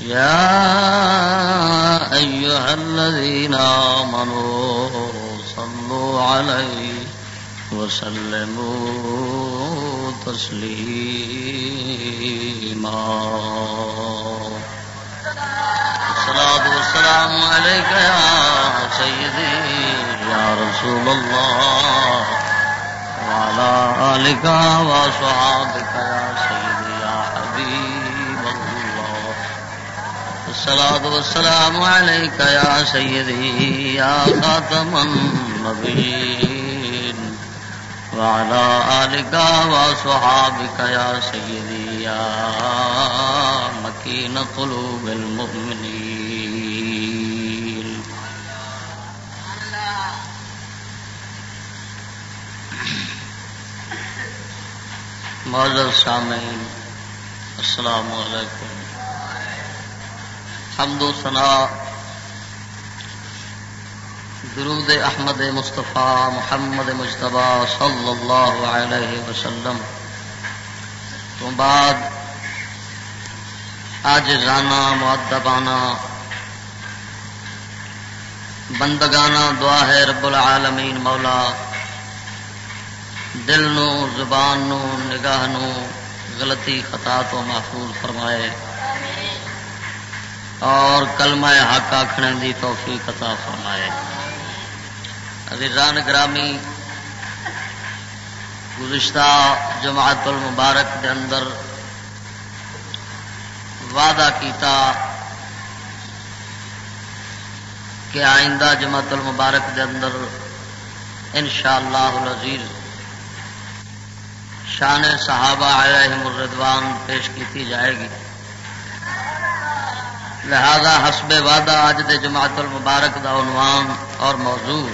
يا أيها الذين آمنوا صلوا عليه وسلموا تسليما. الصلاة والسلام عليك يا سيدي يا رسول الله وعلى آلك وصحابك يا سيدي يا حبيب. الصلاة والسلام عليك يا سيدي، يا خاتم النبيين. وعلى آلك وصحابك يا سيدي، يا مكين قلوب المؤمنين. معذر سامعین، السلام علیکم. حمد و سنا درود احمد مصطفیٰ محمد مشتبہ صلی اللہ علیہ وسلم۔ تو بعد آج رانا معدبانہ بندگانہ دعا ہے رب العالمین مولا۔ دل نو، زبان نو، نگاہ نو غلطی خطا تو محفوظ فرمائے۔ اور کلمہ حق آخنے دی توفیق عطا فرمائے۔ عزیزان گرامی گزشتہ جماعت المبارک دے اندر وعدہ کیتا کہ آئندہ جماعت المبارک دے اندر انشاءاللہ العزیز شان صحابہ علیہم الردوان پیش کی جائے گی۔ لہذا حسب وعدہ اج دے جماعت المبارک دا عنوان اور موضوع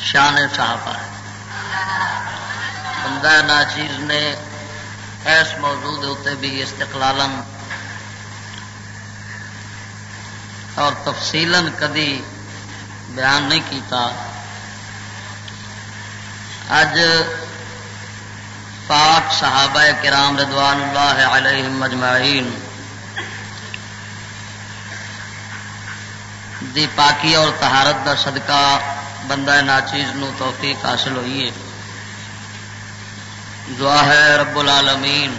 شان صحابہ ہے۔ بندہ ناچیز نے اس موضوع دے اتنے بھی استقلالن اور تفصیل کدی بیان نہیں کیتا۔ اج پاک صحابہ کرام رضوان اللہ علیہ مجمعین دی پاکی اور تہارت کا صدقہ، بندہ ناچیز نو توفیق حاصل ہوئی ہے دعا ہے رب العالمین۔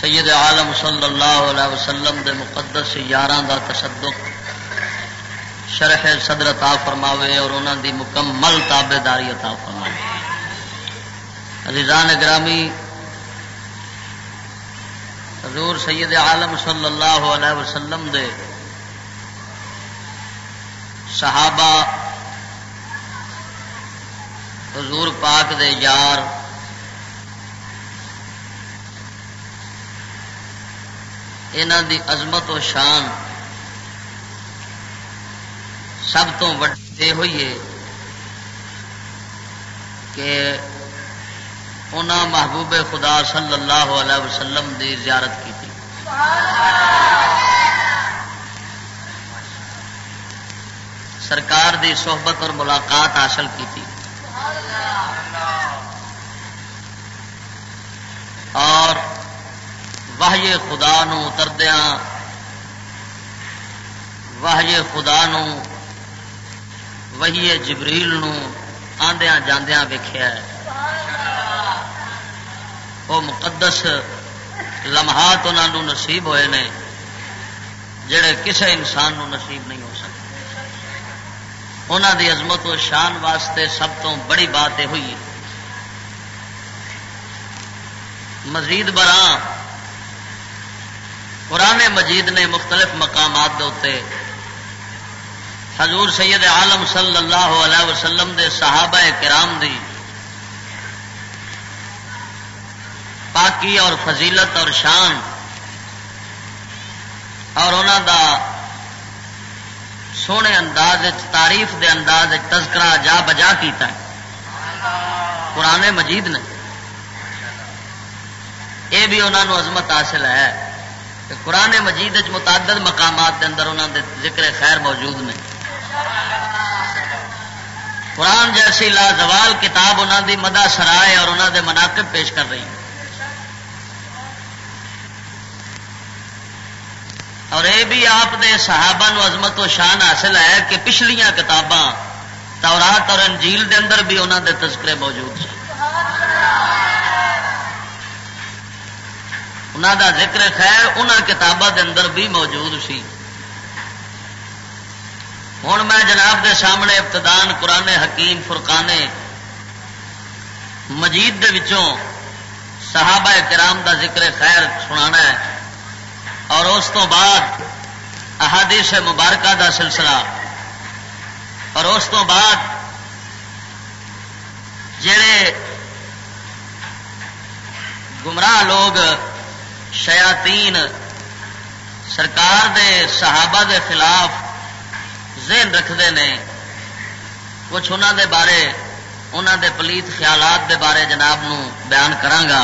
سید عالم صلی اللہ علیہ وسلم دے مقدس یار دا تصدق شرح صدر عطا فرماوے اور انہوں دی مکمل تابے داری عطا فرماوے۔ عزیزان گرامی، حضور سید عالم صلی اللہ علیہ وسلم دے صحابہ، حضور پاک دے یار دی عظمت و شان سب تو وڈے ہوئی ہے کہ انہاں محبوب خدا صلی اللہ علیہ وسلم دی زیارت کی تھی۔ سرکار دی صحبت اور ملاقات حاصل کی تھی۔ اور واہج خدا نو اتردیا واہج خدا نو وہی جبریل نو آدیا جاندیا ویخیا وہ مقدس لمحات انہوں نصیب ہوئے نے، جڑے کسی انسان نو نصیب نہیں انہوں دی عظمت و شان واسطے سب تو بڑی بات یہ ہوئی مزید برآں، قرآن مجید نے مختلف مقامات دے حضور سید عالم صلی اللہ علیہ وسلم دے صحابہ کرام دی پاکی اور فضیلت اور شان اور انہوں دا سونے انداز تعریف دے انداز تذکرہ جا بجا کیتا ہے۔ قرآن مجید نے۔ یہ بھی انہوں عظمت حاصل ہے کہ قرآن مجید متعدد مقامات کے اندر انہوں دے ذکر خیر موجود نے۔ قرآن جیسی لازوال کتاب انہوں دی مدہ سرائے اور انہوں دے مناقب پیش کر رہی ہیں۔ اور یہ بھی آپ دے صحابہ نو عظمت و شان حاصل ہے کہ پچھلیاں کتاباں تورات اور انجیل دے اندر بھی انہوں دے تذکرے موجود ہیں۔ انہوں دا ذکر خیر ان کتابوں دے اندر بھی موجود سی۔ ہوں میں جناب دے سامنے ابتدان قرآن حکیم فرقانے مجید دے وچوں صحابہ کرام دا ذکر خیر سنا ہے۔ اور اس تو بعد احادیث مبارکہ دا سلسلہ۔ اور اس تو بعد جڑے گمراہ لوگ شیاطین سرکار دے صحابہ دے خلاف ذہن رکھتے ہیں، کچھ انہوں دے بارے انہوں دے پلیت خیالات دے بارے جناب نو بیان کرانگا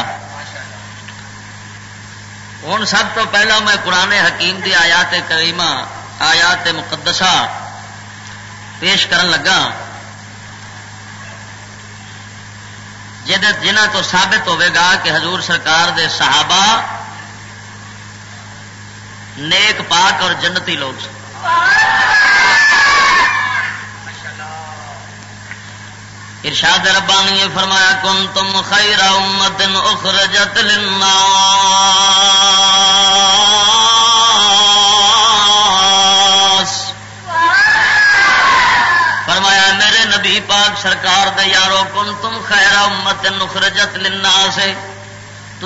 ہوں سب تو پہلا میں قرآن حکیم دی آیات کریمہ، آیات مقدسہ پیش کرن لگا۔ جنہ تو ثابت ہوے گا کہ حضور سرکار دے صحابہ نیک پاک اور جنتی لوگ سن۔ ارشاد ربانی فرمایا کن تم خیر امت اخرجت للناس۔ سرکار دے یارو کن، تم خیر امت اخرجت للناس۔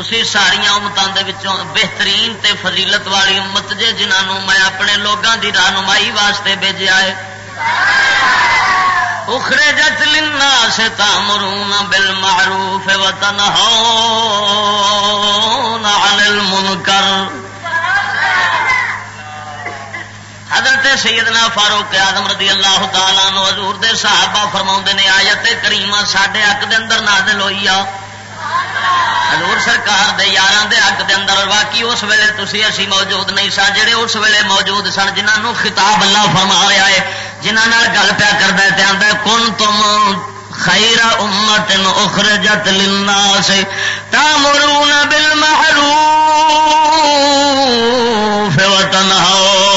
تھی ساریا امتوں کے بہترین تے فضیلت والی امت جے جنہوں میں اپنے لوگوں کی رہنمائی واسطے بھیجا ہے۔ اخرے جت لینا سے تامرون بل معروف وطن المنکر۔ حضرت سیدنا فاروق آدم رضی اللہ تعالیٰ نو حضور دے صحابہ فرما نے آیت کریمہ سڈے حق دے اندر نازل ہوئی آ۔ حضور سرکار دے یار دے حق دے اندر واقعی اس ویلے تھی اسی موجود نہیں سا جڑے اس ویلے موجود سن جنہوں خطاب اللہ فرما رہا ہے جنہوں گل پیا کرتا ہے آتا ہے کون تم خیر امت اخرجت للناس تامرون بالمعروف وتنهون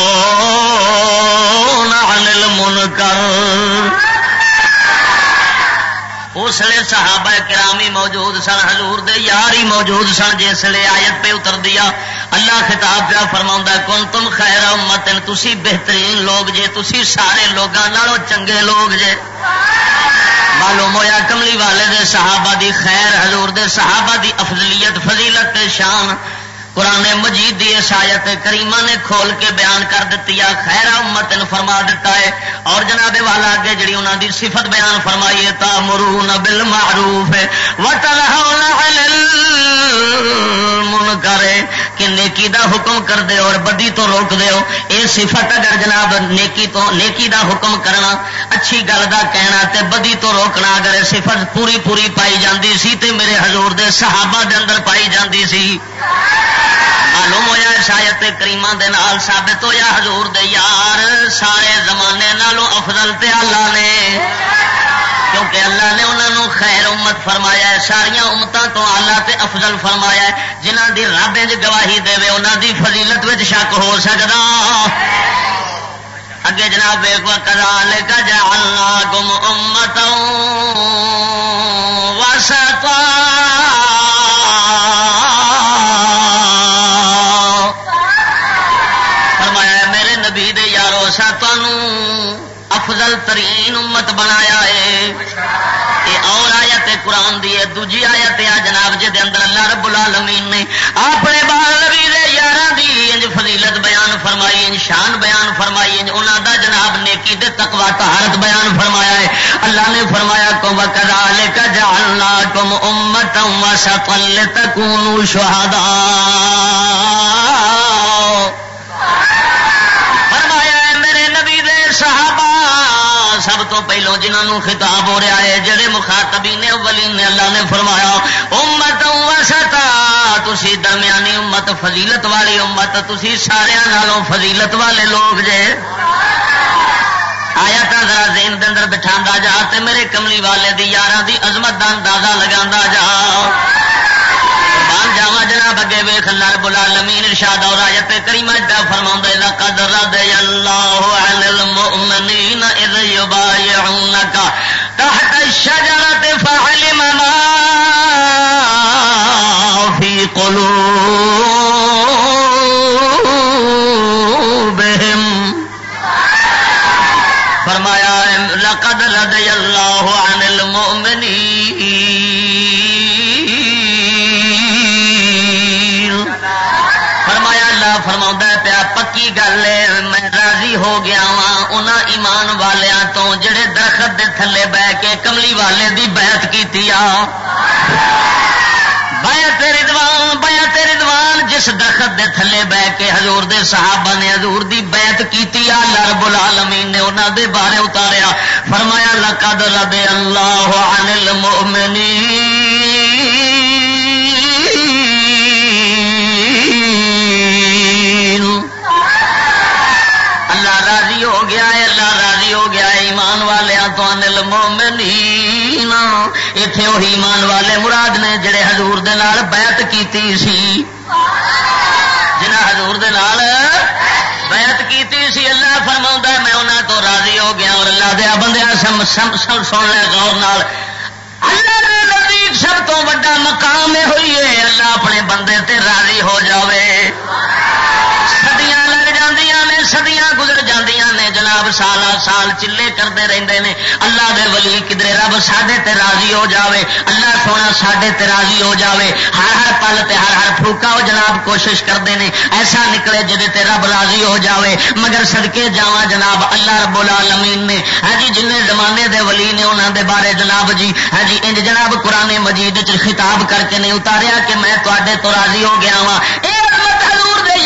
اس لیے صحابہ کرامی موجود سن، حضور دے یار ہی موجود سن، جس لیے آیت پہ اتر دیا اللہ خطاب پہ فرما کون تم خیر امتن، تسی بہترین لوگ جے، تسی سارے لوگوں چنگے لوگ جے۔ معلوم ہوا کملی والے دے صحابہ دی خیر، حضور دے صحابہ دی افضلیت، فضیلت شان۔ قرآن مجید دی آیت کریمہ نے کھول کے بیان کر دیتی ہے، خیر امت فرما دیتا ہے۔ اور جناب والا اگے جڑی انہوں دی صفت بیان فرمائیے تا مرون بل معروف کرے کہ نیکی دا حکم کر دے اور بدی تو روک دے ہو۔ اے صفت اگر جناب نیکی تو نیکی دا حکم کرنا، اچھی گل دا کہنا تے بدی تو روکنا اگر اے صفت پوری پوری پائی جاندی سی تے میرے حضور دے صحابہ دے اندر پائی جاندی سی۔ معلوم ہوا شاید کریما ثابت ہوا حضور دے یار، سارے زمانے نالوں افضل تے اللہ نے۔ کیونکہ اللہ نے انہوں نے خیر امت فرمایا ہے ساریا امتوں تو آلہ تے افضل فرمایا ہے۔ جنہ دی رب گواہی دے انہوں دی فضیلت شک ہو سکتا اگے جناب ویک لے کا جا گم امت وسطا۔ ترین بنایا ہے۔ یہ اور آیت قرآن دی ہے، دوجی آیت آ جناب جی اندر اللہ رب العالمین نے اپنے بال نبی دے یار دی انج فضیلت بیان فرمائی، انج شان بیان فرمائی، انج انہوں دا جناب نیکی دے تقوا تہارت بیان فرمایا ہے۔ اللہ نے فرمایا، کو وکرال کا جالنا کم امت وسطل تکونوا شہداء. تو پہلو جنہوں خطاب ہو رہا ہے، جڑے مخاطبی نے اولین نے اللہ نے فرمایا، امت وسطا تسی درمیانی امت، فضیلت والی امت، تسی سارے نالوں فضیلت والے لوگ جے۔ آیا تا ذرا زین دن بٹھا جا تے میرے کملی والے دی یارہ دی عظمت دا اندازہ لگا جا۔ جاوا جناب، اگے ویخ رب العالمین ارشاد اور آیت کریمہ دا فرماوندا لقد رضي الله عن تحت الشجرة فعلم ما في قلوب تھلے بہ کے کملی والے دی بیعت کی بیعت ردوان بیعت ردوان جس درخت دے تھلے بہ کے حضور دے صحابہ نے حضور دی بیعت کیتی آ رب العالمین نے انہاں دے بارے اتاریا فرمایا لقد رضی اللہ عن المؤمنین تو انل مومنین۔ اتے وہی ایمان والے مراد نے جڑے حضور دے نال بیعت کیتی سی۔ جنہ حضور دے نال بیعت کیتی سی، اللہ فرما میں انہوں تو راضی ہو گیا اور اللہ دیا بندیا سم سم سم سن لے غور نال۔ اللہ دے نزدیک سب تو وا مقام ہوئی ہے، اللہ اپنے بندے تے راضی ہو جاوے۔ سدیاں لگ جاندیاں نے سدیاں گزر جاندیاں نے جناب، سال سال چلے کرتے رہتے ہیں اللہ دے ولی کدھر رب ساڈے تے راضی ہو جاوے، اللہ سونا ساڈے تے راضی ہو جاوے۔ ہر ہر پل تے ہر ہر پھوکا وہ جناب کوشش کرتے ہیں ایسا نکلے جہے تے رب راضی ہو جاوے۔ مگر سدکے جا جناب اللہ رب العالمین نے۔ ہاں جی جن زمانے دے ولی نے انہوں دے بارے جناب جی ہاں جی انج جناب قرآن مجید خطاب کر کے نہیں اتاریا کہ میں تے تو راضی ہو گیا وا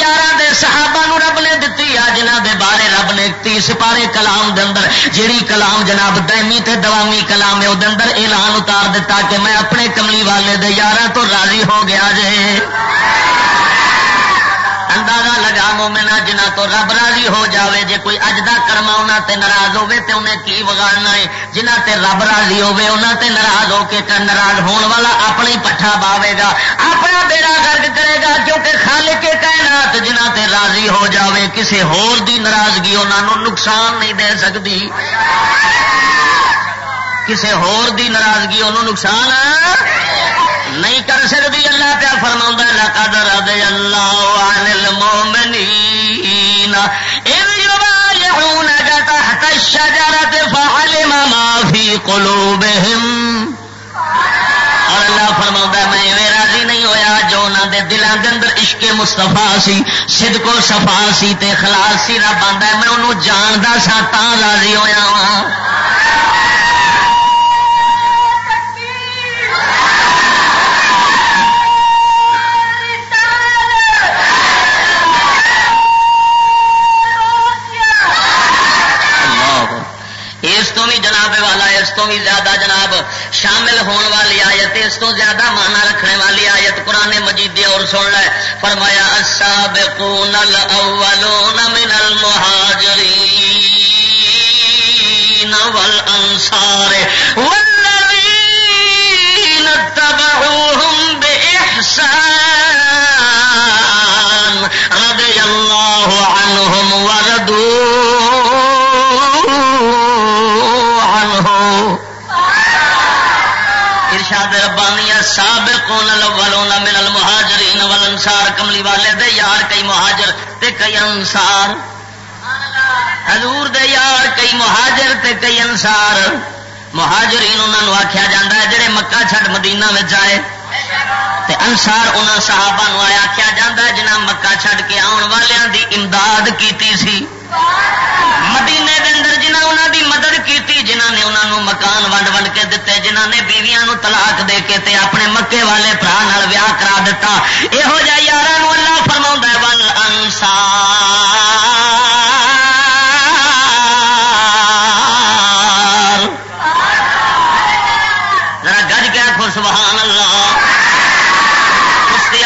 یار صحابہ نو رب نے دتی آ، جنہ دے بارے رب نے تیس پارے کلام دے اندر، جیڑی کلام جناب دائمی تے دوامی کلام ہے وہ اندر اعلان اتار دیتا کہ میں اپنے کملی والے دے یارہ تو راضی ہو گیا جے۔ مومنا جنہ تو رب راضی ہو جاوے، جے کوئی اج دا کرما انہاں تے ناراض ہوے تے انہیں کی وگاڑنا ہے؟ جنہ تے رب راضی ہوے انہاں تے ناراض ہو کے ناراض ہون والا اپنا ہی پٹھا باوے گا۔ اپنا بیڑا گرد کرے گا، کیونکہ خالق کے کائنات جنہ تے راضی ہو جاوے، کسے ہور دی ناراضگی انہاں نقصان نہیں دے سکتی کسے ہور دی ناراضگی انہوں نقصان نہیں کر سکتی، اللہ پیا فرما لقد رضي الله عن المؤمنين إذ يبايعونك تحت الشجرة فعلم ما في قلوبهم اور اللہ فرما میں راضی نہیں ہویا جو انہوں دے دلوں دے اندر عشق مستفا سی سد کو سفا سی تے خلاص سی، رب آتا میں انہوں جاندا سا تا راضی ہویا وا تو بھی زیادہ جناب شامل ہونے والی آیت اس تو زیادہ مانا رکھنے والی آیت قرآن مجید اور سن لے۔ فرمایا، السابقون الاولون من المہاجرین والانصار۔ کئی انسار حضور دے یار کئی مہاجر تے کئی انسار مہاجرین انہوں نو آکھیا جاندا ہے جہے مکہ چھڈ مدینہ وچ آئے۔ تے انسار انہوں صحابہ نو آیا، آکھیا جاندا ہے، جنہاں مکہ چھڈ کے آن والوں دی امداد کیتی سی۔ مدینے دے اندر مکان ونڈ ونڈ کے دیتے جنہ نے بیویاں نو طلاق دے کے تے اپنے مکے والے برا ویاہ کرا دیتا یہو جہ یار اللہ فرما ول انسار ذرا گج کے آخو سبحان اللہ۔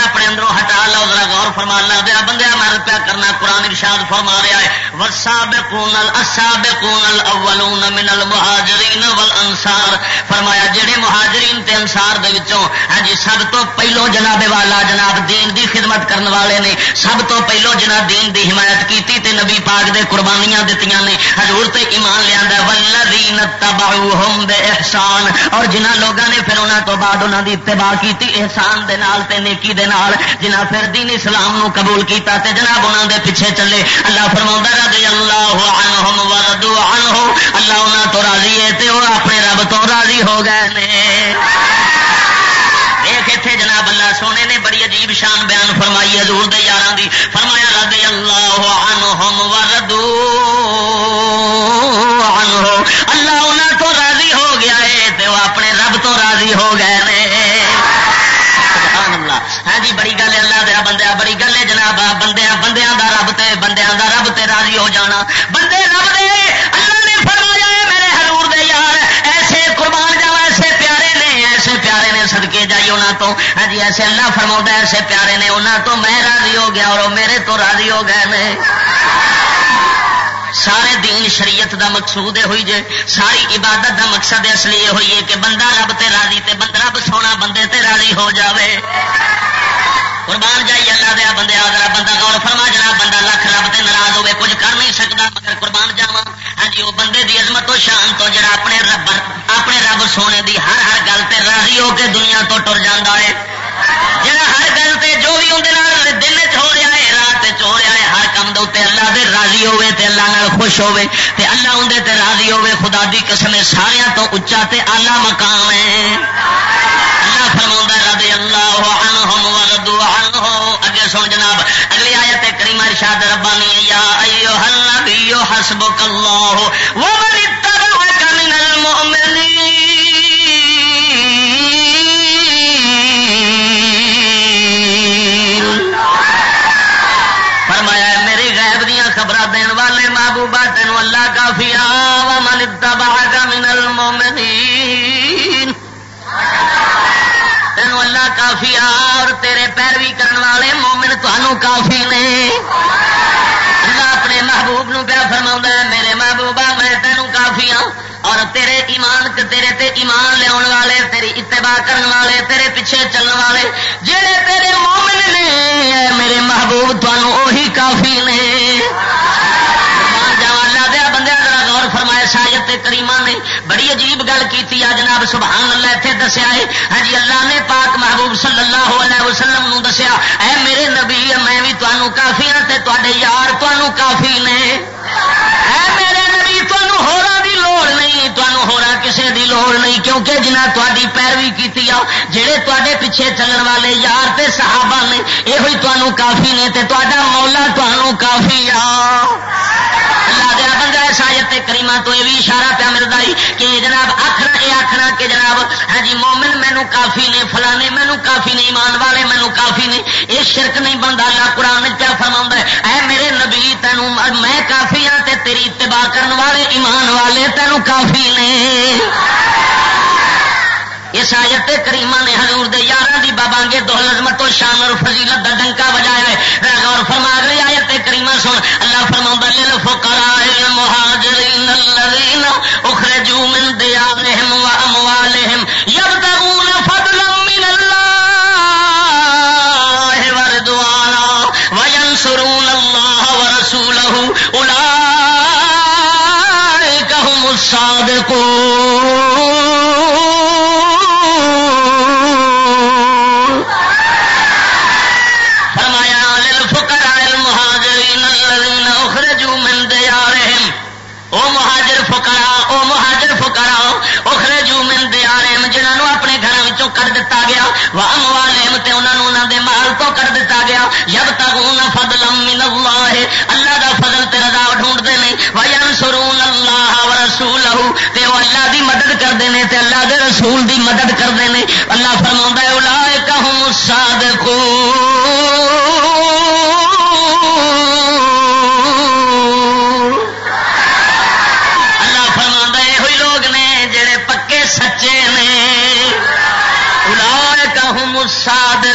اپنے اندروں ہٹا لو، ذرا غور فرما لا دیا بندے میں پیا کرنا قرآن ارشاد فرما رہا ہے والسابقون الاسابقون الاولون من المهاجرین والانصار. فرمایا، جڑے مہاجرین تے انصار دے وچوں ہاں جی سب تو پہلو جناب والا جناب دین دی خدمت کرن والے نے، سب تو پہلو جنا دین دی حمایت کیتی تے نبی پاک دے قربانیاں دتیاں نے۔ حضور تے ایمان لیا والذین تبعوهم باحسان اور جنہ لوگوں نے پھر انہاں تو بعد انہاں دی اتباع کیتی، احسان دے نال تے نیکی دے نال جنہ پھر دین اسلام نو قبول کیتا تے جناب انہاں دے پیچھے چلے۔ اللہ فرماوندا رضی اللہ عنہم وردوا عنہ، اللہ انہاں تو راضی ہے تے وہ اپنے رب تو راضی ہو گئے نے۔ اتنے جناب اللہ سونے نے بڑی عجیب شان بیان فرمائی حضور دے یاراں دی۔ فرمایا، رضی اللہ عنہم وردوا عنہ، اللہ انہاں تو راضی ہو گیا ہے تے وہ اپنے رب تو راضی ہو گئے نے۔ ہاں جی بڑی گل اللہ دیا بندہ بڑی گل ہے جناب بندیا بندیا دا رب تے بندیا دا رب تے راضی ہو جانا۔ بندے رب دے، اللہ نے فرمایا ہے، میرے حضور دے یار، ایسے قربان جاؤ، ایسے پیارے نے، ایسے پیارے نے سدکے جائی انہوں تو۔ ہاں جی ایسے اللہ فرما ایسے پیارے نے انہوں تو۔ میں راضی ہو گیا اور وہ میرے تو راضی ہو گئے نے۔ سارے دین شریعت دا مقصود ہوئی جے۔ ساری عبادت دا مقصد اصلی یہ ہوئی ہے کہ بندہ رب تے راضی تے بندہ رب سونا بندے تے راضی ہو جاوے۔ قربان جائی اللہ دیا بندے آدھا بندہ گور فرما جڑا بندہ لکھ رب تے ناراض ہوے کچھ کر نہیں سکتا، مگر قربان جاوا ہاں جی وہ بندے دی عظمت و شان تو جڑا اپنے رب اپنے رب سونے دی ہر ہر گل تے راضی ہو کے دنیا تو ٹر جانا ہے۔ جڑا ہر گل تے جو بھی اندر دن چ ہو رہا ہے رات ہو رہا کام دے اللہ دے راضی ہوے تے اللہ نال خوش ہوے تے اللہ اندر تے راضی ہوے خدا دی قسم سارا تو اچا تے آلہ مقام ہے۔ اللہ فرما رضی اللہ عنہم وردو عنہ۔ اگے سن جناب، اگلی آیت کریمہ ارشاد ربانی یا ایوہ النبی حسبک اللہ ومن اتبعک من المؤمنین۔ خبر دین والے محبوبہ تین اللہ کافی من اتبعک من المؤمنین۔ تین اللہ کافی اور تیرے پیروی کرنے والے مومن تمہوں کافی نے۔ تیرے ایمان تیرے تے ایمان لیا والے، تیری اتباع کرنے والے، تیرے پیچھے چلنے والے جہے تیرے مومن نے میرے محبوب تمہوں وہی کافی نے۔ فرمایا شاید کریما نے بڑی عجیب گل کی جناب سبحان اللہ اتنے دسیا ہے ہاں جی، اللہ نے پاک محبوب صلی اللہ علیہ وسلم نو دسیا، اے میرے نبی میں بھی تمہوں کافی ہوں تے یار تمہوں کافی نے اے میرے نبی تمہوں ہورا دی لوڑ نہیں تمہوں ہورا کسے دی لوڑ نہیں، کیونکہ جنہ تاری پیروی کی آ جہے تے پیچھے چلن والے یار تے صحابہ نے یہ تمہوں کافی نے، تے تا مولا تمہوں کافی آ۔ اللہ دیا بندہ سایت کریما تو یہ بھی اشارہ پیا ملتا ہے کہ جناب آخنا یہ آخنا کہ جناب ہاں جی مومن مینو کافی نے، فلانے مینو کافی نے، ایمان والے مینو کافی نے۔ یہ شرک نہیں بنتا اللہ قرآن کیا فرما ہے؟ اے میرے نبی تینوں میں کافی ہاں تے تیری اتباع کرنے والے، ایمان والے تینوں کافی نے۔ اس آیت کریمہ نے حضور دے یارہ دی بابا گے دو عظمت و شان اور فضیلت دا ڈنکا بجایا ہے۔ غور فرما رہی آیت کریمہ سن۔ اللہ فرما بلل فقراء المهاجرین الذین اخرجوا من دیارهم واموالهم يبتغون فضلا من الله ورضوانا وينصرون الله ورسوله اولئك هم الصادقون۔ گیا وام والے تے انہوں انہوں دے مال تو کر دیتا گیا۔ جب تک فضل من اللہ اللہ دا فضل تے رضا ڈھونڈتے ہیں وین سرون اللہ و رسول تے وہ اللہ دی مدد کرتے ہیں تے اللہ دے رسول دی مدد کرتے ہیں اللہ فرما الا کہ صادقون اللہ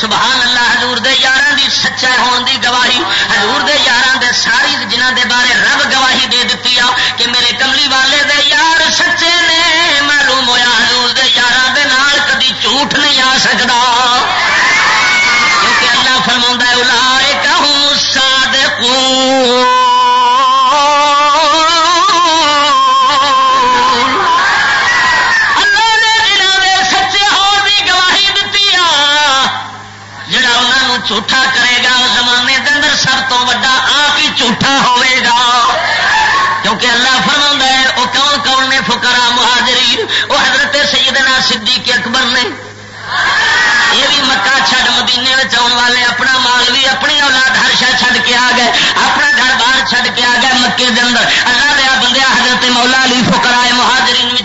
سبحان اللہ، حضور دے یار دی سچا ہون دی گواہی، حضور دے یار دے ساری جنہ دے بارے رب گواہی دے دیتی آ، کہ میرے کملی والے دے یار سچے نے، معلوم ہویا حضور دے یار دے نال کدی جھوٹ نہیں آ سکتا جھوٹا کرے گا زمانے دن سب تو وا آپ ہی جھوٹا ہوئے گا۔ کیونکہ اللہ فرما ہے، وہ کون کون نے فکرا مہاجری وہ حضرت سیدنا صدیق اکبر نے۔ یہ بھی مکہ چھڈ، مدینے میں آن والے، اپنا مال بھی، اپنی اولاد ہر شا چھڈ کے آ گئے۔ اپنا گھر باہر چھڈ کے آ گئے مکے کے اندر۔ اللہ دیا بندیا حضرت مولا علی فکرائے مہاجرین نے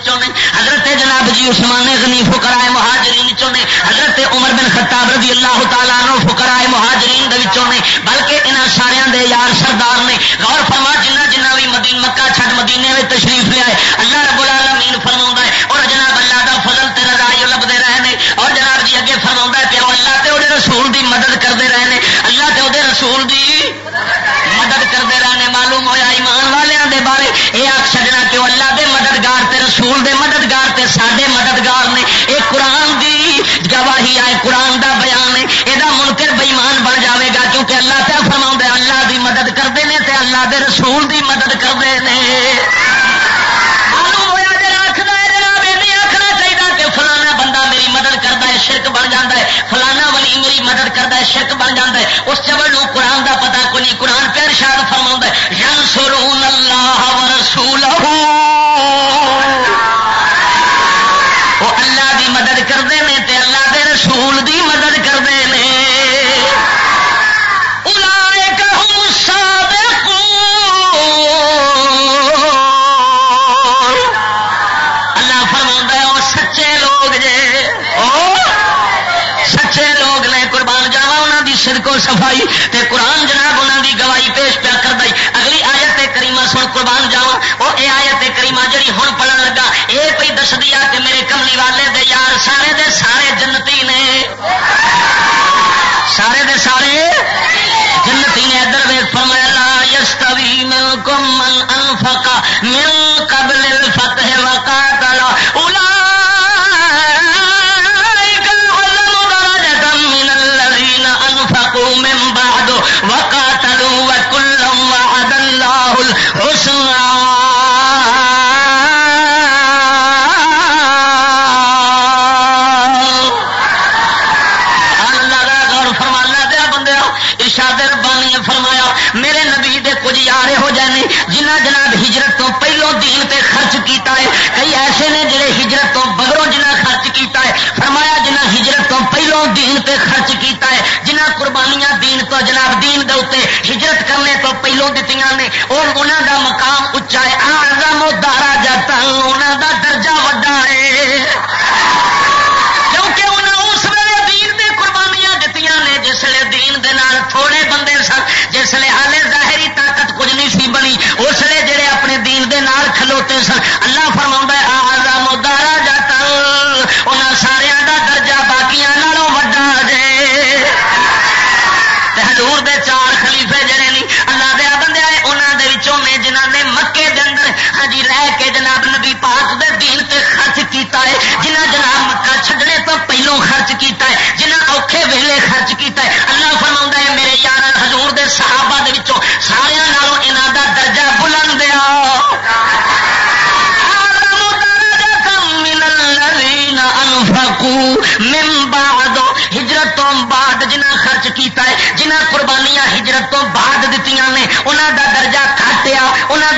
حضرت جناب جی عثمان غنی فکرائے مہاجرین نے، حضرت عمر بن خطاب رضی اللہ تعالیٰ نو فکرائے مہاجرین نے، بلکہ یہاں سارے دے یار سردار نے، غور فرما جنہ جنہ بھی مدین مکہ چھڈ مدینے میں تشریف لیا اللہ رب العالمین فرما ہے، اور جناب اللہ دا فضل تے رضائی لبتے رہے اور جناب جی اگے فرما پیا اللہ تے وہ رسول دی مدد کرتے رہے ہیں اللہ تے وہ رسول دی مدد کرتے رہنے معلوم ہوا ایمان والوں دے بارے یہ آخ چڈنا کہ اللہ دے مددگار تے رسول دے مددگار تے سڈے مددگار نے یہ قرآن دی گواہی آئے قرآن دا بیان ہے یہ منکر بےمان بن جاوے گا کیونکہ اللہ پہ فرما اللہ دی مدد کرتے ہیں تے اللہ دے رسول دی مدد کرتے ہیں شرک بن جاتا ہے فلانا ولی میری مدد کرتا ہے شرک بن جاتا ہے اس چبل قرآن کا پتا کوئی نہیں قرآن پیر شاد فرما جن سرون اللہ رسول صفائی تے قرآن جناب انہوں دی گواہی پیش پیا کر دائی اگلی آیت کریمہ سن قربان جاوا وہ یہ آیت کریمہ جڑی ہوں پڑھن لگا یہ پی دس دیا کہ میرے کملی والے دے یار سارے دے والے ہو جانے جنہ جناب ہجرت تو پہلو دین تے خرچ کیتا ہے، کئی ایسے نے جڑے ہجرت تو بغروں جنہ خرچ کیتا ہے۔ فرمایا جنہ ہجرت تو پہلو دین پہ خرچ کیتا ہے، جنہ قربانیاں دین تو، جناب دین دے ہجرت کرنے تو پہلو دیتی نے، اور انہوں کا مقام اچا ہے آزم دارا جاتا انہوں دا درجہ وڈا ہے کیونکہ انہوں اس ویلے دین دے قربانیاں دیتی نے جسے دین دے نال تھوڑے بندے سن جسے ہالے ظاہری طاقت کچھ نہیں سی بنی۔ اس لیے جڑے اپنے دین دے نال کھلوتے سن، اللہ فرما آزم دارا جاتا انہوں سارا دا درجہ باقیاں نالوں وڈا جے۔ حضور دے چار خلیفے جڑے نہیں اللہ دیا بندے آئے انہوں نے جنہ نے مکے دن ہاں جی رہ کے جناب نبی پاک دے دین تے خرچ کیتا ہے۔ جنہ جناب مکہ چھڈنے تو پہلوں خرچ کیتا ہے جنہ اوکھے ویلے خرچ کیتا ہے بعد دیتی نے انہوں دا درجہ کھٹیا انہوں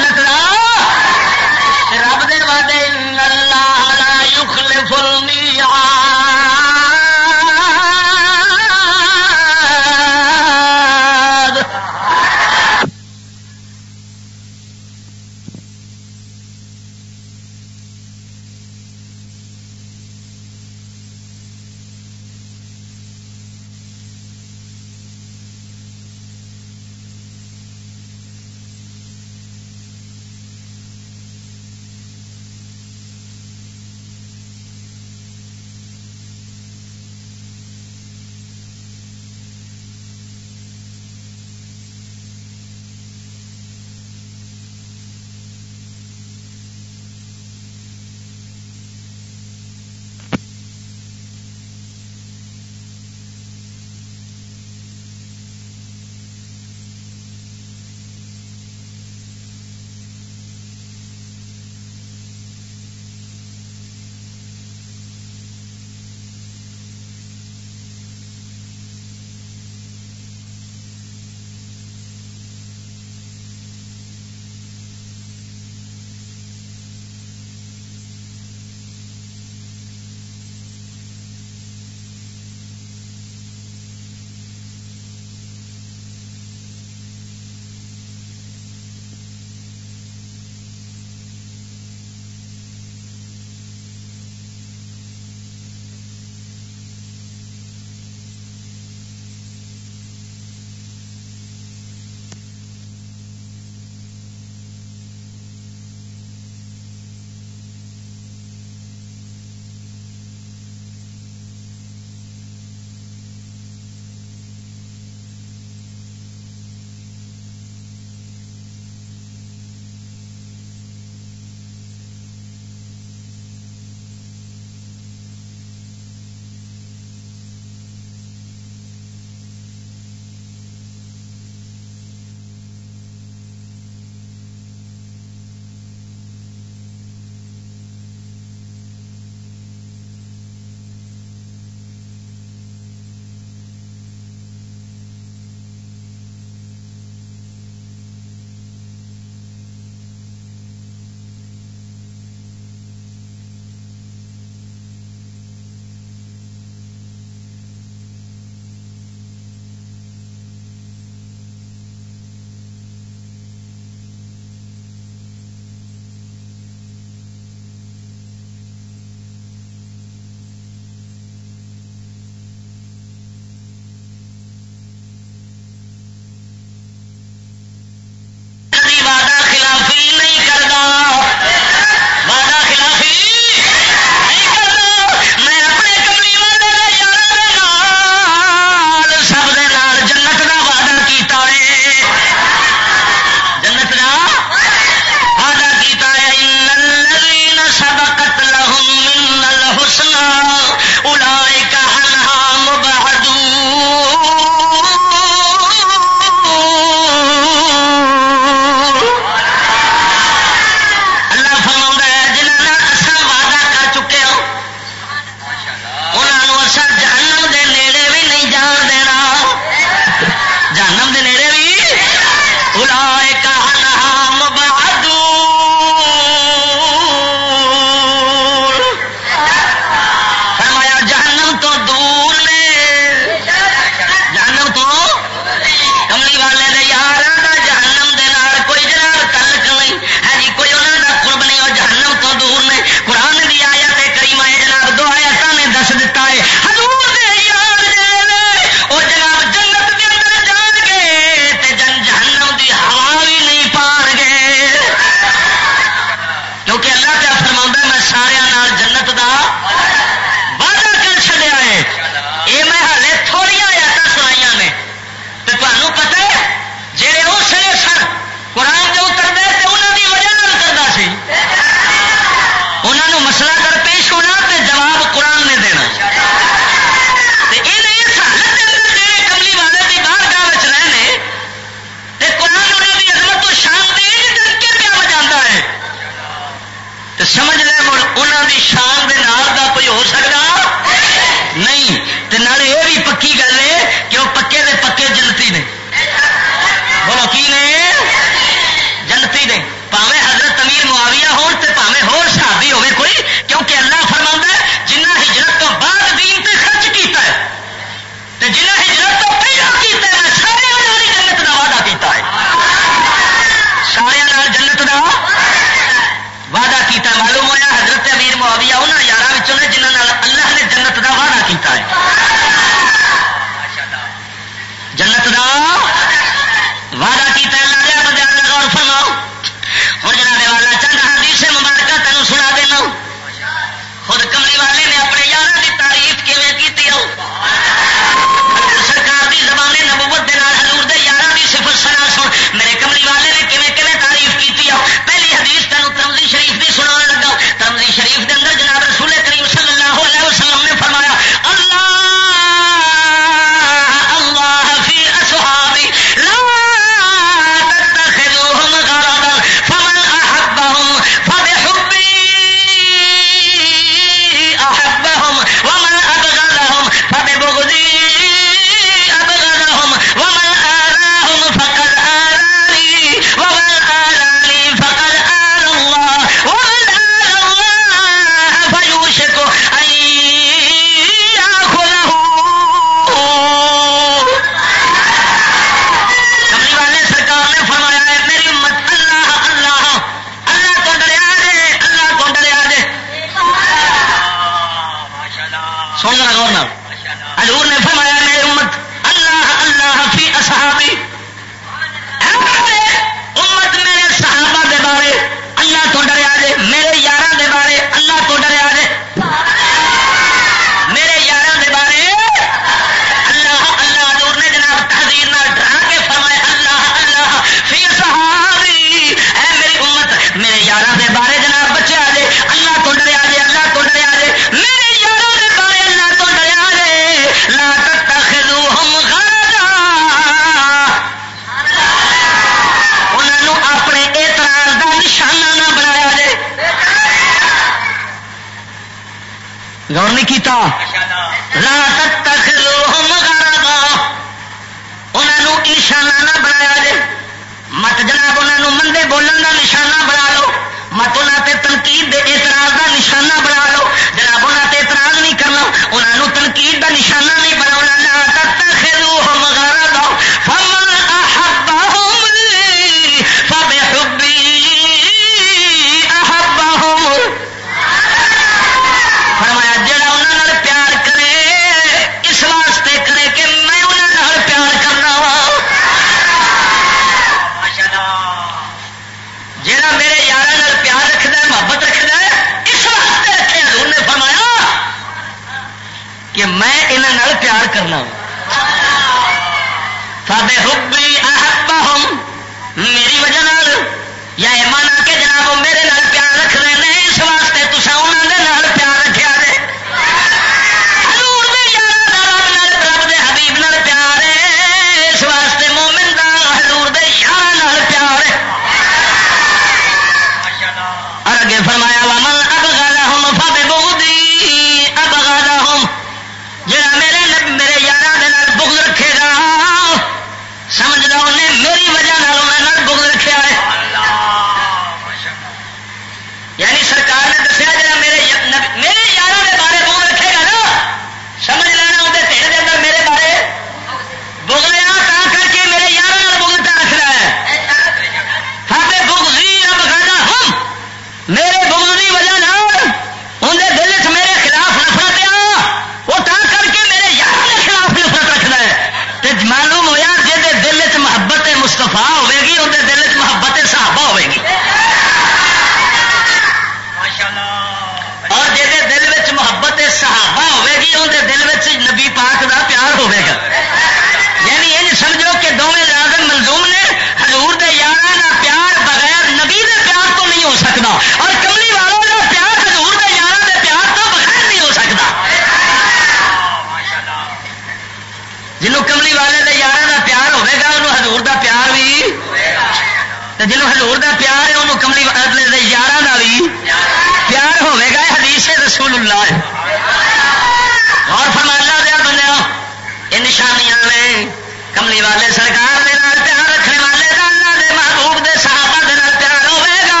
والے سرکار دے نال پیار رکھنے والے دا اللہ دے محبوب دے صحابہ دے نال پیار ہوے گا۔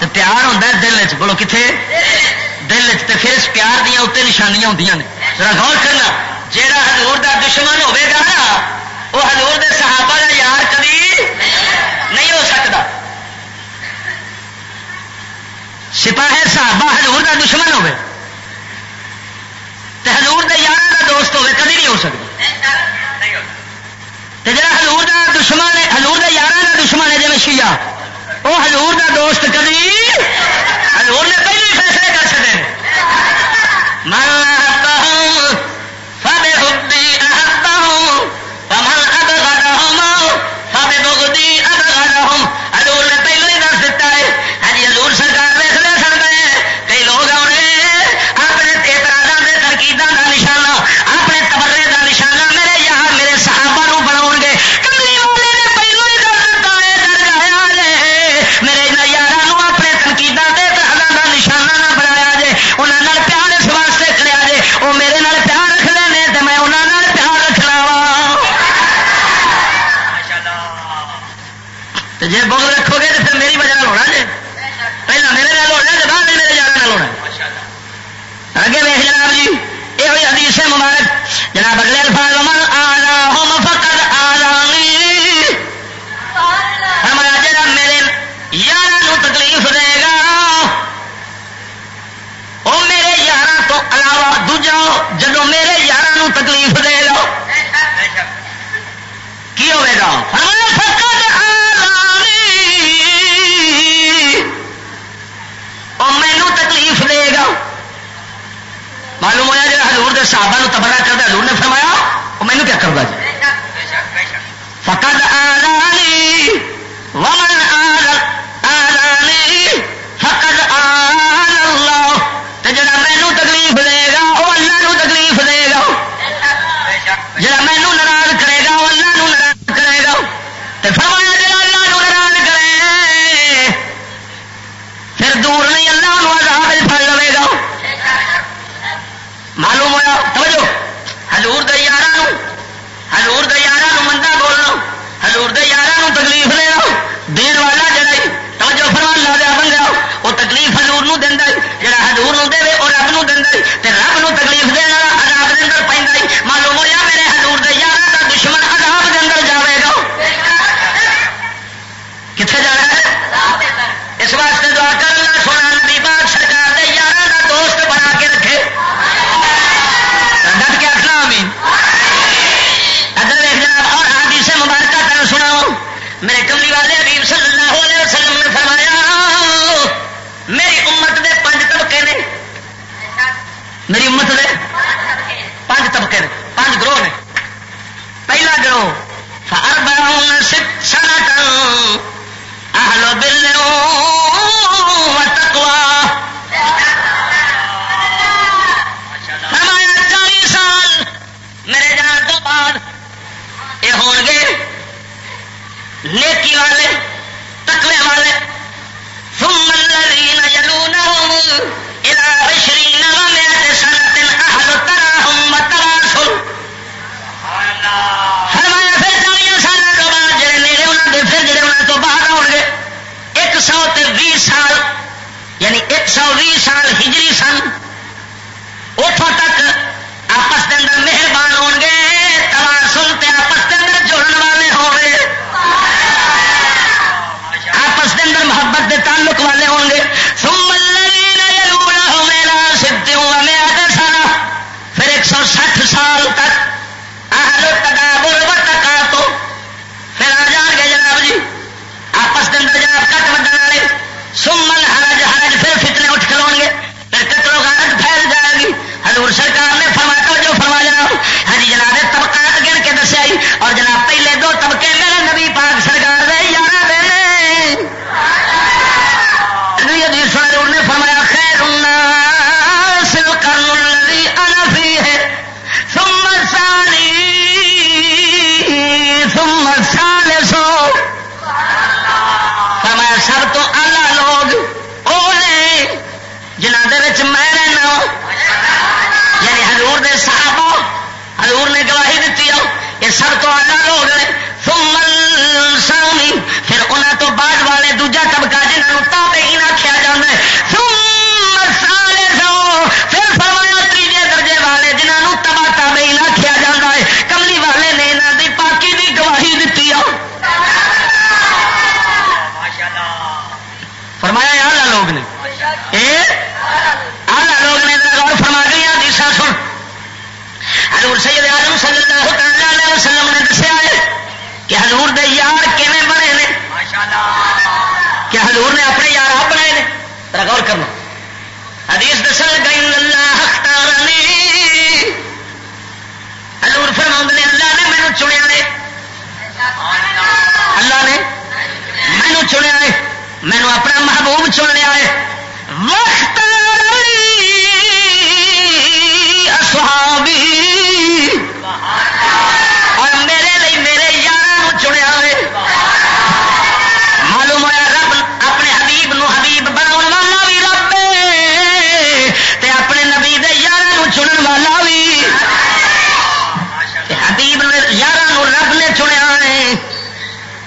تے پیار ہوندا ہے دل وچ۔ بولو کتھے؟ دل وچ تے پھر اس پیار دیاں اوتے نشانیاں ہوندیاں نے۔ ذرا غور کرنا۔ جیڑا حضور دا دشمن ہوے گا نا وہ حضور دے صحابہ دا یار کبھی نہیں ہو سکدا۔ سپاہ صحابہ حضور دا دشمن ہوے تے حضور دے یار دا دوست ہوے کبھی نہیں ہو سکدا جا ہزور کا دشمن ہے ہزور کے یار کا دشمن ہے جی شیعہ وہ ہزور کا دوست کبھی ہزور نے پہلے فیصلے کر سکے من فبحبي أحبهم ومن أبغضهم فببغضي أبغضهم حضور نے پہلو ہی دس دیتا ہے ہاں جی حضور سرکار دیکھ لے سن گئے کئی لوگ آنے اپنے اعتراضوں کے ترکیبوں کا نشانہ اپنے تبرے کا نشانہ میرے یار میرے صحابہ نو بناؤ گے کملی والے نے پہلو ہی دس دیتا ہے ڈر گیا جے میرے یار اپنے تنقیدوں کے اعتراضوں کا نشانہ نہ بنایا جے انہوں نے پیار اس واسطے کریا جے وہ میرے نال پیار رکھتے ہیں تو میں انہوں پیار رکھنا وا تو جی بغل رکھو گے تو پھر میری وجہ ہونا جی پہلے میرے نال ہونا تو بعد میرے یار نال ہونا اگے ویخ جناب جی یہ ہوئی حدیث مبارک جناب اگلے الفاظ من آنا ہم فقط آلانی ہمارا جڑا میرے یار تکلیف دے گا۔ وہ میرے یار تو علاوہ دوجا جب میرے یار تکلیف دے گا، کی ہوئے گا؟ فقط آلانی معلوم ہوا جا جی ہزور کے صحابہ تباہ کرتا ہزور نے فرمایا، وہ مینو کیا کرتا جی؟ فقط آلانی ومن آل آلانی فقط اللہ تو جڑا مینو تکلیف دے گا، وہ اللہ نو تکلیف دے گا۔ جڑا مینو ناراض کرے گا، وہ اللہ نو ناراض کرے گا۔ تو فرمایا جڑا اللہ نو ناراض کرے، پھر دور نہیں، اللہ نو عذاب پڑ لے معلوم ہوا توجہ۔ ہزور دے یار ہزور دے یار مندا بولنا ہزور دے یار تکلیف دینا دین والا جڑا توجہ فرمان لا دیا بندہ وہ تکلیف ہزور نو دینا جڑا ہزور نو دے وہ رب نو دینا تے رب نو تکلیف دینا عذاب دے اندر پہ معلوم ہوا میرے ہزور دے یار کا دشمن عذاب دے اندر جاوے گا کتنے جانا ہے اس واسطے دعا کر اللہ سونا نبی پاک سرکار دے یار کا دوست بنا کے رکھے ڈٹ کے آخنا امین ادھر دیکھ جناب اور حدیث مبارکہ تر سنا میرے کملی والے حبیب صلی اللہ علیہ وسلم نے فرمایا میری امت دے پانچ طبقے نے میری امت دے پانچ طبقے نے، پانچ گروہ نے۔ پہلا گروہ فاربعون ست سنة أهل بر وتقوى۔ فرمایا چالی سال میرے جان تو بعد یہ ہون گے۔ نیکی والے، تقوی والے۔ ثم الذين يلونهم الى عشرين ومائة سنة باہر آؤ گے، ایک سو سال یعنی ایک سو بھی سال ہجری سن اتوں تک آپس کے اندر مہربان ہو گے آپس کے اندر جڑن والے ہو گے آپس کے اندر محبت کے تعلق والے ہوں گے میرا سکھتے ہوں میں آدھا سارا پھر ایک سو سٹھ سال تک آلو تکا بول تکا تو پھر آ جان گے جناب جی آپس کے اندر جناب کٹ وڈن والے سمن حرج حرج پھر فتنے اٹھ کھلو گے پھر کترو غارت پھیل جائے گی۔ حضور سرکار نے فرمایا تو جو فرما جناب۔ ہاں جی جناب طبقات گن کے دسیا اور جناب، پہلے دو طبقے نے گواہی دیتی آؤ یہ سب تو آلہ لوگ نے، ثم الثانی پھر انہوں تو بعد والے دوجا طبقہ جنہوں تابعین آخیا جانا ہے حضور سید عالم صلی اللہ تعالی وسلم نے دسیا ہے کہ حضور دے یار کیویں بنے نے؟ کہ حضور نے اپنے یار آپ بنائے نے؟ غور کرنا۔ حدیث دس گئی اللہ حضور فرما نے، اللہ نے مینو چنیا ہے. اللہ نے مینو چنیا ہے۔ مینو اپنا محبوب چن لیا ہے۔ وقت اور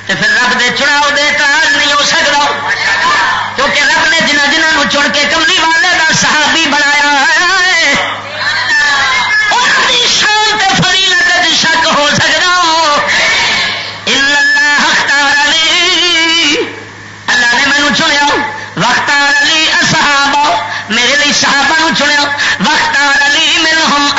تو پھر رب دے چناؤ دے اعتراض نہیں ہو سکتا کیونکہ رب نے جنہ جنہوں چن کے کملی والے کا صحابی بنایا ہے شک ہو سکتا اللہ اللہ نے مینو چنیا۔ وقت علی اصحاب میرے لیے صحابہ چنیا۔ وقت علی میرے ہم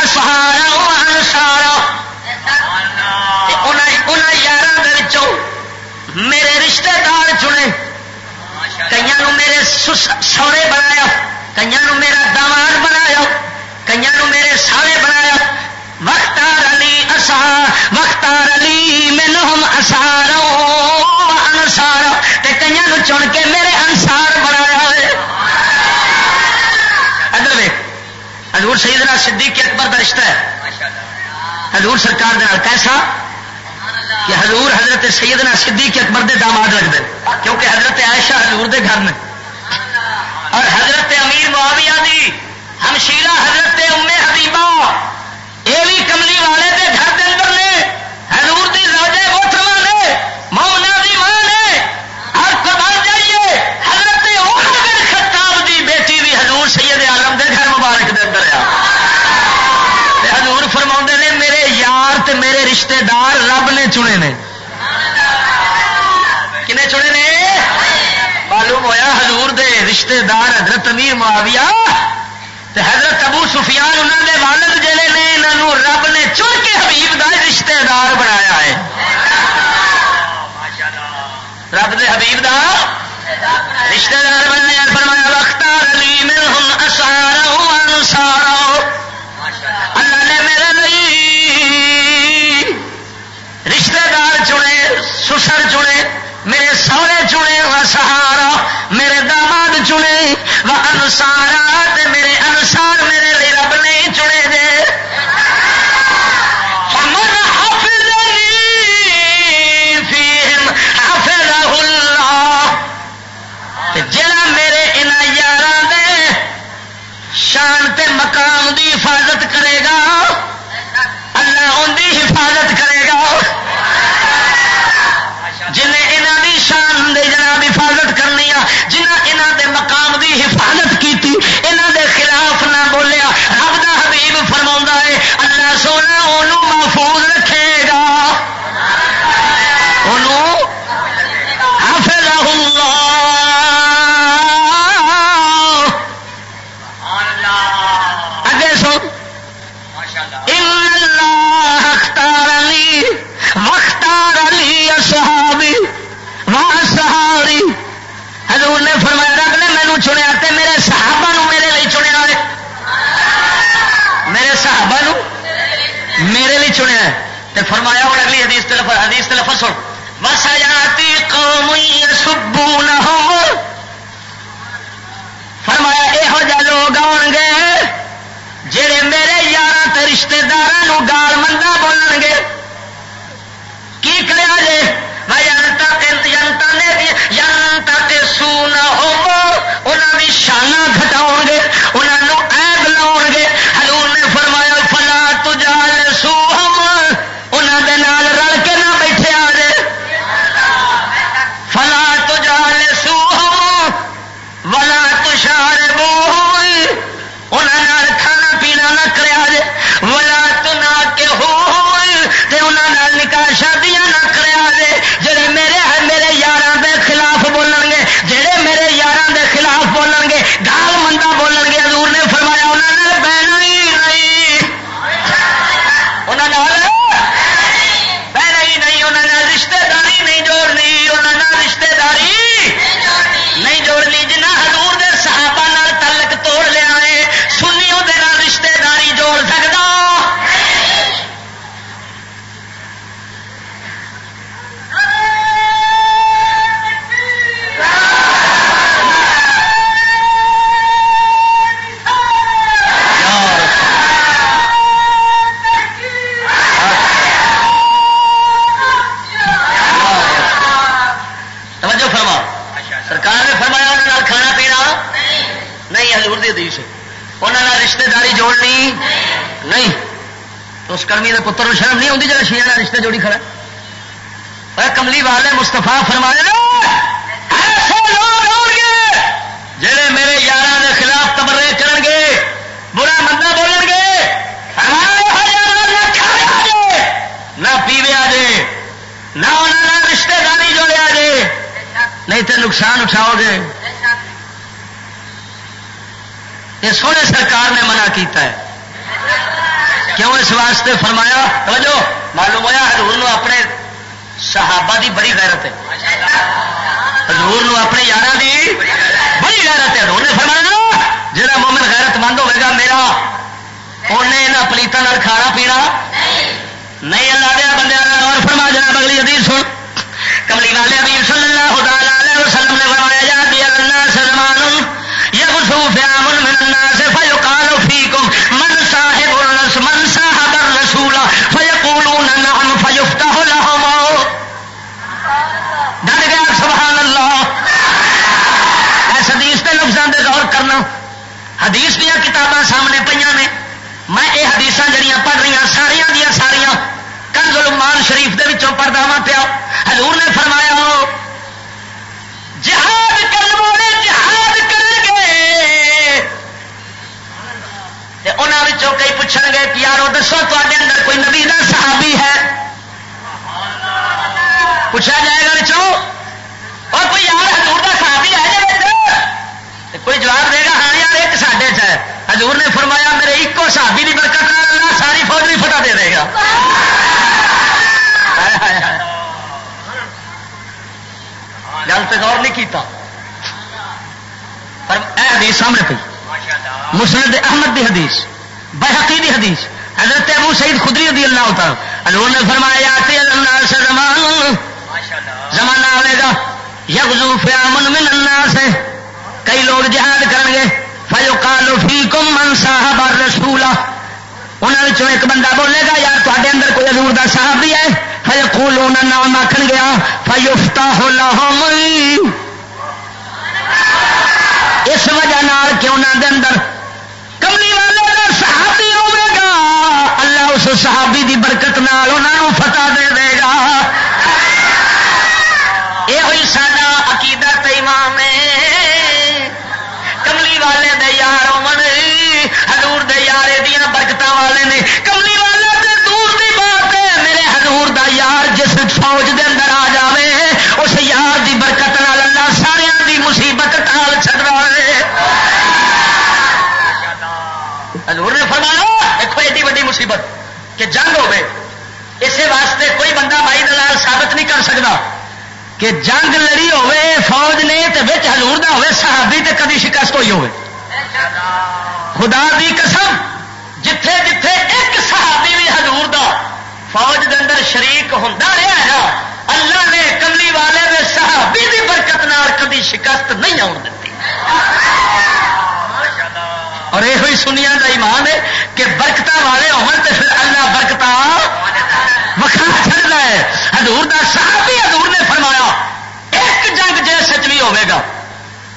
میرے رشتے دار چنے۔ کئی میرے سورے بنایا۔ کئی میرا دماغ بنایا۔ کئی میرے سارے بنایا۔ وقت علی اصا وقت علی مینو اسارا انسار کئی چن کے میرے انسار بنایا ادھر ویک حضور سیدنا صدیق اکبر کا رشتہ ہے۔ حضور سرکار کیسا؟ کہ حضور حضرت سیدنا صدیق اکبر دے داماد لگتے کیونکہ حضرت عائشہ حضور دے گھر میں اور حضرت امیر معاویہ دی ہمشیرہ حضرت ام حبیبہ، یہ بھی کملی والے دے گھر دے اندر نے حضور دی روزے محترمہ نے مومنا دی ماں نے ہر قربان جائیے حضرت عمر بن خطاب دی بیٹی بھی حضور سید عالم دے گھر مبارک دے اندر آ حضور فرما نے میرے یار تے میرے رشتہ دار رب نے چنے نے۔ کنے چنے نے؟ معلوم ہویا حضور دے رشتہ دار حضرت امیر معاویہ تے حضرت ابو سفیان انہوں نے والد جڑے نے انہوں رب نے چن کے حبیب دا رشتہ دار بنایا ہے۔ رب دے حبیب دا رشتہ دار بنایا فرمایا وقت علی منہم اسارا انصارا چنے چنے میرے سارے چنے و سہارا میرے داماد چنے و انسارا انہوں محفوظ رکھے گا۔ انہوں حافظ اللہ۔ اگے سو اللہ اختار علی وختار علی صحابی وہاں سہاری حضور نے فرمایا، رب نے مینو چنیا تے میرے صحابہ نو میرے لیے چنیا ہے میرے صحابہ نو میرے لیے چنیا ہے۔ تے فرمایا ہوں اگلی حدیث تلف حدیث تلف سن۔ وسیاتی قوم فرمایا یہو جہ لوگ آن گے جہے میرے یار رشتے دار گال مندا بولن گے۔ کی کرا جے؟ جنتا نے جنتا سو نہ ہو شانہ گھٹاؤ گے۔ انہوں پتر شرم نہیں آتی جا شیئر رشتے جوڑی کھڑا کملی والے مستفا فرمائے ایسے لوگ آؤ گے جہے میرے یار کے خلاف تبرے کرن گے، برا مندہ بولن گے۔ نہ پیویا جے، نہ رشتے داری جوڑیا جے۔ نہیں تو نقصان اٹھاؤ گے یہ سونے سرکار نے منع کیتا ہے کیوں اس واسطے فرمایا، توجہ، معلوم ہوا حضور نو اپنے صحابہ دی بڑی غیرت ہے۔ حضور نو اپنے یار دی بڑی غیرت ہے۔ حضور نے فرمایا جہاں مومن غیرت مند ہوئے گا، میرا انہیں یہاں پلیتوں کھانا پینا نہیں اللہ دیا بندے اور فرما جناب، اگلی حدیث سن۔ کملی والے ابھی صلی اللہ علیہ وسلم نے فرمایا جا دیا اللہ سلمان یغسو فیامن من الناس فیقال فیکم من صاحب الرس من صاحب الرسول فیقولون نعم فیفتح لهم ڈر گیا سبحان اللہ اس حدیث کے لفظوں دے غور کرنا حدیث دیا کتاباں سامنے پہ نے۔ میں یہ حدیث جہیا پڑھ رہی ہوں ساریا دیا ساریا کنز المان شریف کے پڑھتا وا ہاں پیا حضور نے فرمایا، جہاد کرنے والے جہاد کر گے۔ انہوں کئی پوچھ گے کہ یار دسو تے اندر کوئی نبی کا صحابی ہے؟ پوچھا جائے گا بچوں اور کوئی یار حضور کا صحابی ہے جی کوئی جواب دے گا ہاں یار ایک ساڈے چ ہے حضور نے فرمایا، میرے ایک صحابی کی برکت اللہ ساری فوج بھی فتح دے دے گا۔ گل تو غور نہیں کیتا۔ پر اے حدیث سامنے پی مسلم احمد دی حدیث بحقی دی حدیث، حضرت ابو سعید خدری رضی اللہ ہوتا حضور نے فرمایا آتے اللہ سے زمان، زمانہ آئے گا، یغزو فیامن من الناس۔ کئی لوگ جہاد کریں گے فیو کالو فی کم من صاحب رسولا انہوں ایک بندہ بولے گا، یار تے اندر کوئی حضور دا صاحب بھی ہے؟ فیو کول نام آخر گیا فیوفتا ہو اس وجہ نال کہ انہوں دے اندر کملی والے کا صحابی ہوے گا۔ اللہ اس صحابی دی برکت نال انہوں فتح دے دے گا۔ یار دیا برکت والے نے۔ کملی والے دے دور دی بات ہے میرے ہزور دا یار جس فوج دے اندر آ جاوے، اس یار دی برکت نال اللہ سارے دی مصیبت ٹال چڑ رہا ہے۔ ہزور نے فرمایا، دیکھو ایڈی وڈی مصیبت کہ جنگ ہوے اسی واسطے کوئی بندہ مائی دلال ثابت نہیں کر سکتا کہ جنگ لڑی ہوے فوج نے تو ہزور کا ہوے صحابی تے کدی شکست ہوئی ہوے خدا دی قسم، جتھے جتھے ایک صحابی بھی ہزور دا فوج دے اندر شریک ہوں رہا ہے، اللہ نے کلی والے نے صحابی دی برکت نال کدی شکست نہیں آن دیتی اور یہ سنیا کا ایمان ہے کہ برکت والے ہون تو پھر اللہ برکت وکھا چڑھتا ہے۔ ہزور کا صحابی ہزور نے فرمایا، ایک جنگ جی سچ بھی ہوگا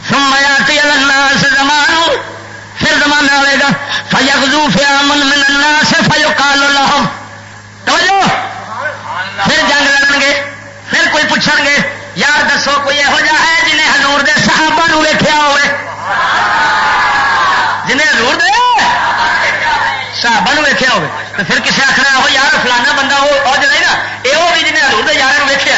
سمیا الناس زمان پھر زمانہ آئے گا فیغزو فیامن من الناس فیقال لهم۔ توجہ! پھر جنگ لڑن گے، پھر کوئی پوچھن گے، یار دسو کوئی یہو جہ ہے جنہیں ہزور دے صحابہ ویخیا ہوئے؟ جنہیں ہزور دے صحابہ ویخیا ہوئے۔ تو پھر کسے آخر ہو یار فلانا بندہ وہ اور جائے نا یہ بھی جنہیں ہزور دے یار ویخیا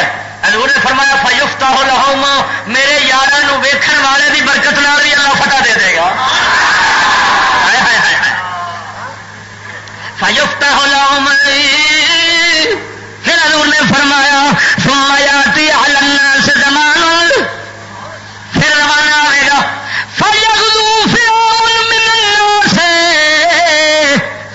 ہزور نے فرمایا فیوفتا ہو لہو میرے یار ویکھن والے کی برکت نال بھی اللہ فتح دے دے گا۔ فیوفتا ہو لہو پھر حضور نے فرمایا سمایاتی النا سے زمان پھر روانہ آئے گا فیغزو فرعون من الناس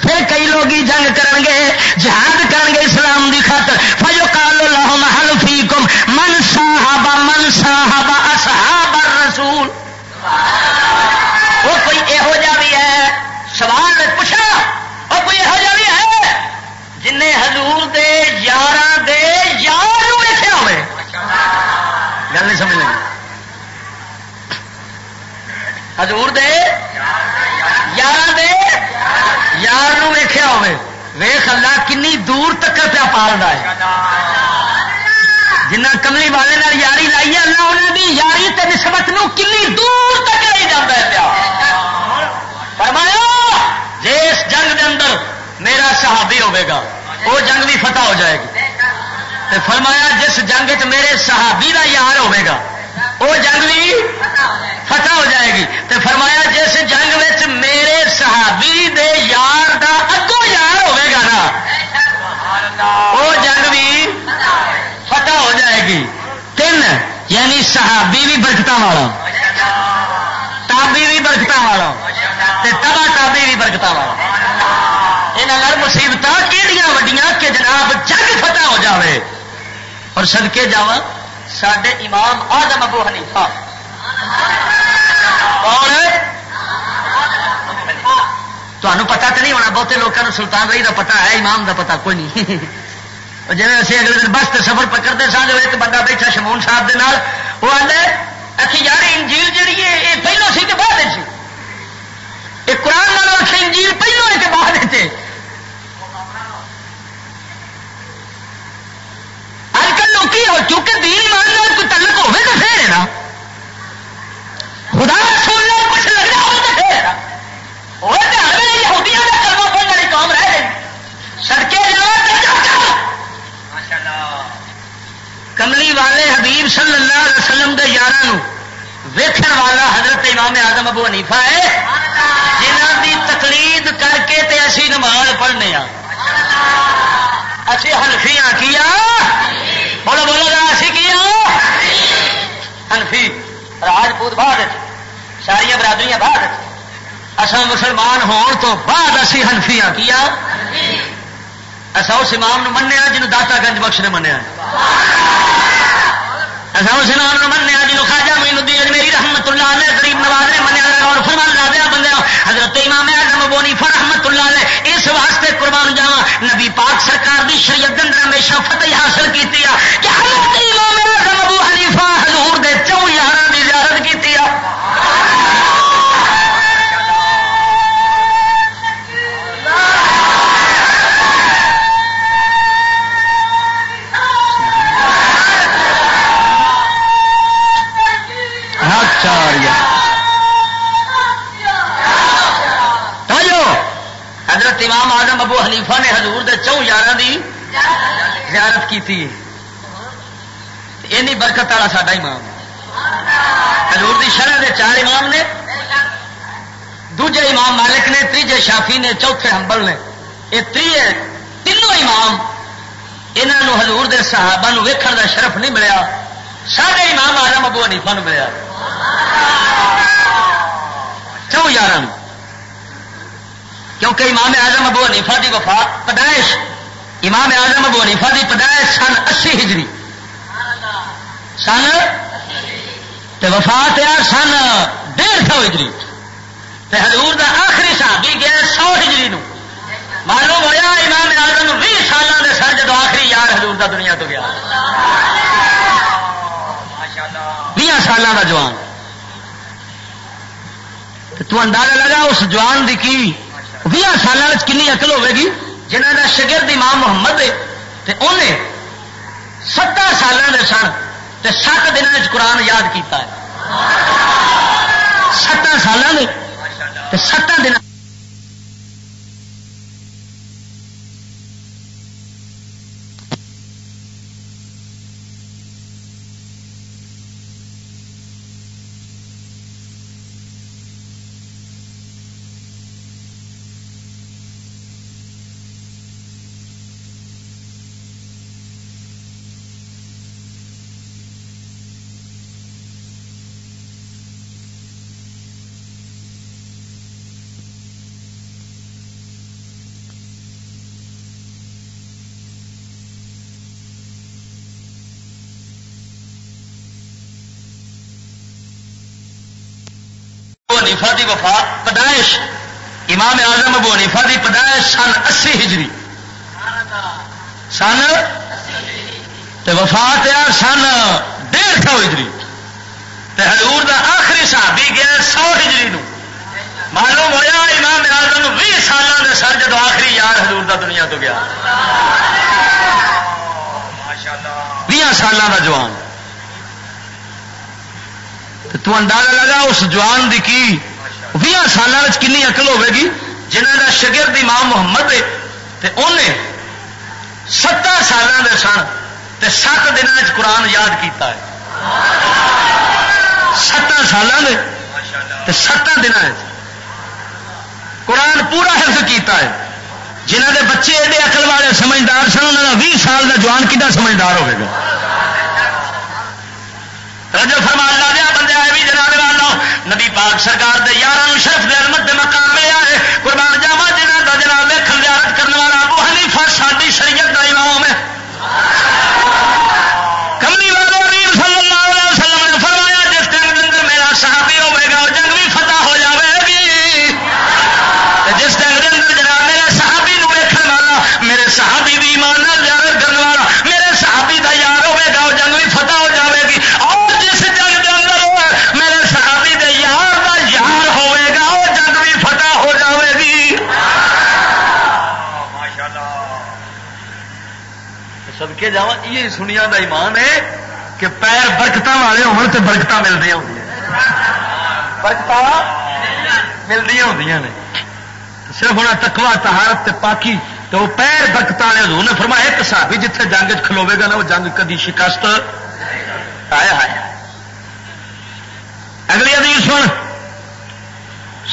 پھر کئی لوگ جنگ کرن گے جہاد کرن گے اسلام دی خاطر فیقال لهم هل فیکم من صاحب من صاحب اصحاب الرسول وہ کوئی یہو جا بھی ہے سوال میں پوچھا اور کوئی یہو جا بھی ہے جن حضور دے یار دے یار ویسے ہوئے گل نہیں سمجھ لگی حضور دے یار دے، یار ویخیا ہوئے ویخ اللہ کنی دور تک پیا پالتا ہے۔ جنہ کملی والے نال یاری لائی ہے، اللہ انہوں دی یاری تے نسبت نو کنی دور تک لے جاتا ہے پیا۔ فرمایا جس جنگ دے اندر میرا صحابی ہوے گا وہ جنگ بھی فتح ہو جائے گی۔ تے فرمایا، جس جنگ چ میرے صحابی دا یار ہوے گا وہ جنگ بھی فتح ہو جائے گی۔ تے فرمایا، جس جنگ میں میرے صحابی دے یار دا اگوں یار ہوے گا نا، وہ جنگ بھی فتح ہو جائے گی۔ تین یعنی صحابی بھی برکت والا تابی بھی برکت والا تبا تابی بھی برکت والا یہاں مصیبت کہڑیاں وڈیاں کہ جناب جنگ فتح ہو جاوے اور سدکے جا سڈے امام آدم ابو حنیفہ۔ اور تمہیں پتا تو نہیں ہونا، بہتے لوگوں سلطان رہی کا پتا ہے، امام کا پتا کوئی نہیں۔ جی اسی اگلے دن بس سفر پکڑتے سن ایک بندہ بیٹھا شمون صاحب کے وہ آدھے اچھی یار، انجیل جہی ہے، یہ پہلو سی کہ بعد سے قرآن والا انجیل پہلو ہے کہ بعد لوگ چونکہ دین ایمان کوئی تعلق ہوگی تو پھر ہے نا خدا سن لو کچھ لگنا ہو تو پھر وہ یہودیاں کا کلمہ پڑھنے والی قوم رہ گئی سڑکیں کملی والے حبیب صلی اللہ علیہ وسلم کے یار ویکن والا حضرت امام آدم ابو حنیفہ ہے جنہ کی تقلید کر کے تے اسی نماز پڑھنے ہاں اسی ہنفیاں کیا بولو بولو گا اسی کیا ہنفی راجپوت بعد ساریا برادریاں بعد اصل مسلمان ہون تو بعد اسی ہنفیاں کیا؟ اصا اس امام نو منیا جنوب داتا گنج بخش نے منیا اصا اس امام نو منیا جنوب خاجا مین الدین میری رحمت اللہ علیہ غریب نواز نے منیا اور فرمان لا دیا بندے حضرت امام اعظم بونی فرحمت اللہ علیہ اس واسطے قربان جاوا نبی پاک سرکار دی شریعت اندر ہمیشہ فتح حاصل کی کہ حضرت امام اعظم ابو حنیفہ حضور دے چون یار حضرت امام آدم ابو حنیفہ نے حضور دے چون یار دی زیارت کی یہ برکت والا ساڈا امام حضور دی شرح دے چار امام نے، دوجے امام مالک نے تیجے شافی نے، چوتھے ہمبل نے۔ یہ تری تینوں امام یہاں حضور دے صحابہ ویکھن دا شرف نہیں ملیا سارے امام آدم ابو حنیفہ ملیا۔ چون یار کیونکہ امام اعظم ابو حنیفہ دی وفات پیدائش امام اعظم ابو حنیفہ دی پیدائش سن اسی ہجری۔ سن؟ وفات آ سن ڈیڑھ سو ہجری۔ حضور دا آخری صحابی گیا سو ہجری نو۔ معلوم ہوا امام اعظم بھی سالوں کے سر جدو آخری یار حضور دا دنیا تو گیا۔ بھی سالوں کا جوان۔ تو اندازہ لگا اس جوان دی کی بھی سالوں کنی اقل ہوے گی جنہ کا شگرد امام محمد ہے انہیں ستر سال سن تے سات دن قرآن یاد کیتا ہے۔ ستر سالوں میں ستر دن حنیفہ دی وفات پیدائش امام اعظم ابو حنیفہ دی پیدائش سن اسی ہجری۔ سن؟ وفات آ سن ڈیڑھ سو ہجری۔ حضور دا آخری صحابی گیا سو ہجری نو۔ معلوم ہوا امام آزم بھی سالوں کے سر جب آخری یار حضور دا دنیا تو گیا۔ بھی سالوں کا جوان۔ تو اندازہ لگا اس جوان دی کی بھی سالوں کنی اقل ہوے گی جنہ کا شگرد امام محمد ہے تے انہیں ستر سالوں سن تے سات دن قرآن یاد کیتا ہے۔ ستر سالوں کے ستر دن قرآن پورا حفظ کیتا ہے۔ جنہ دے بچے ایڈے اقل والے سمجھدار سن انہوں کا بھی سال کا جوان کتا سمجھدار ہوئے گا۔ رجو فرمان لا دیا، بندے آئے بھی جناب والا نبی پاک سرکار دے یار شرف دے عظمت دے مقام ملے آئے۔ قربان جاوا جنہ کا جناب خلیارت کرنے والا ابو حنیفہ ساری شریعت کا امام ہے کملی والے صلی اللہ علیہ وسلم نے فرمایا جس ٹائم کے اندر میرا صحابی ہوئے گا اور جنگ بھی فتح ہو جائے گی جس ٹائم کے اندر جناب میرے صحابی نو ویکن والا میرے صحابی بھی ایمان زیارت کرنے والا میرے صحابی کا یار ہوئے گا اور جنگ بھی فتح ہو جائے گی اور جس جنگ کے اندر میرے صحابی دے یار کا یار ہوئے گا اور جنگ بھی فتح ہو جائے گی سب کے جا یہ سنیا کا ایمان ہے کہ پیر برکت والے ہون تو برکت ملتی ہوں برکت ملتی ہوں نے۔ صرف ہونا تکوا تہارت تے پاکی تو وہ پیر برکت والے حضور نے فرمایا، ایک صحابی جتھے جنگ کھلوے گا نا وہ جنگ کدی شکست آیا ہے اگلی ادی سن۔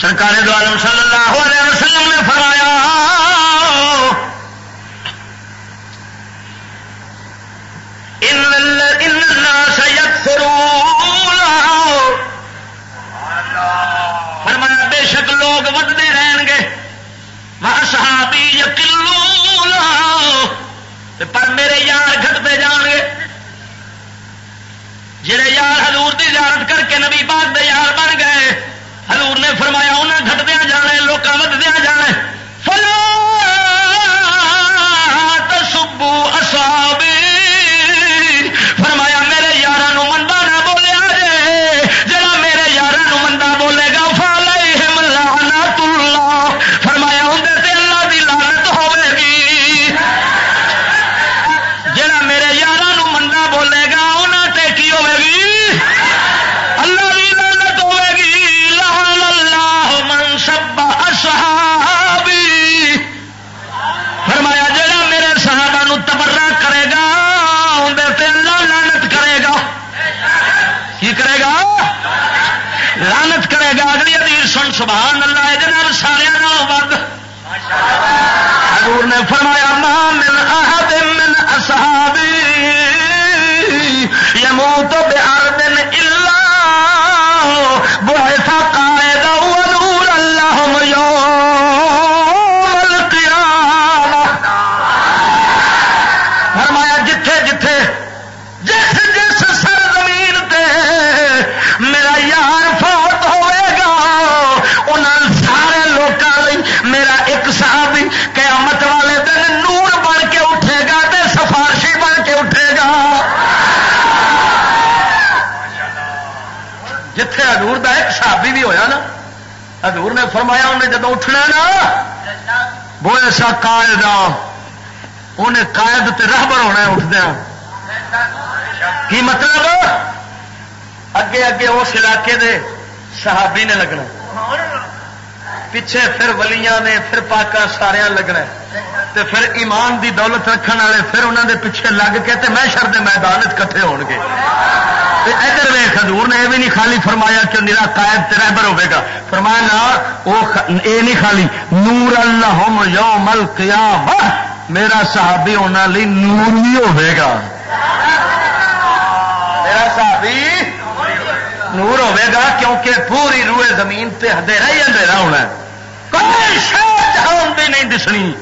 سرکار دوارم صلی اللہ علیہ وسلم نے فرمایا فرمایا، بے شک لوگ ودتے رہن گے صحابی یقلو پر میرے یار گھٹتے جان گے جہے یار حضور دی زیارت کر کے نبی پاک دے یار بن گئے، حضور نے فرمایا انہیں گھٹدیا جانے لوگ ودیا جانے۔ فلو سبو اصابی سبحان اللہ یہ سارے ود۔ حضور نے فرمایا، ما من احد من اصحابی، یموت بے صحابی بھی ہویا نا؟ حضور نے فرمایا انہیں جب اٹھنا نا وہ ایسا قائد انہیں قائد تے رہبر ہونا اٹھدیا کی مطلب؟ اگے اگے اس علاقے دے صحابی نے لگنا۔ پیچھے پھر ولیاں نے، پھر پاکا سارا لگنا۔ تے پھر ایمان دی دولت رکھن والے پھر انہوں دے پیچھے لگ کے تے میں شر میدان کٹھے ہو گے۔ ادھر ویخ حضور نے یہ بھی نہیں خالی فرمایا کہ میرا قائد تے رہبر ہوے گا۔ فرمایا نا وہ یہ نہیں خالی نور اللہ یوم القیامہ، میرا صحابی ہونے لی نور بھی ہوے گا۔ میرا صحابی نور ہوے گا کیونکہ پوری روئے زمین پہ اندھیرا ہی اندھیرا ہونا ہے۔ کوئی شاید جہان بھی نہیں دسنی۔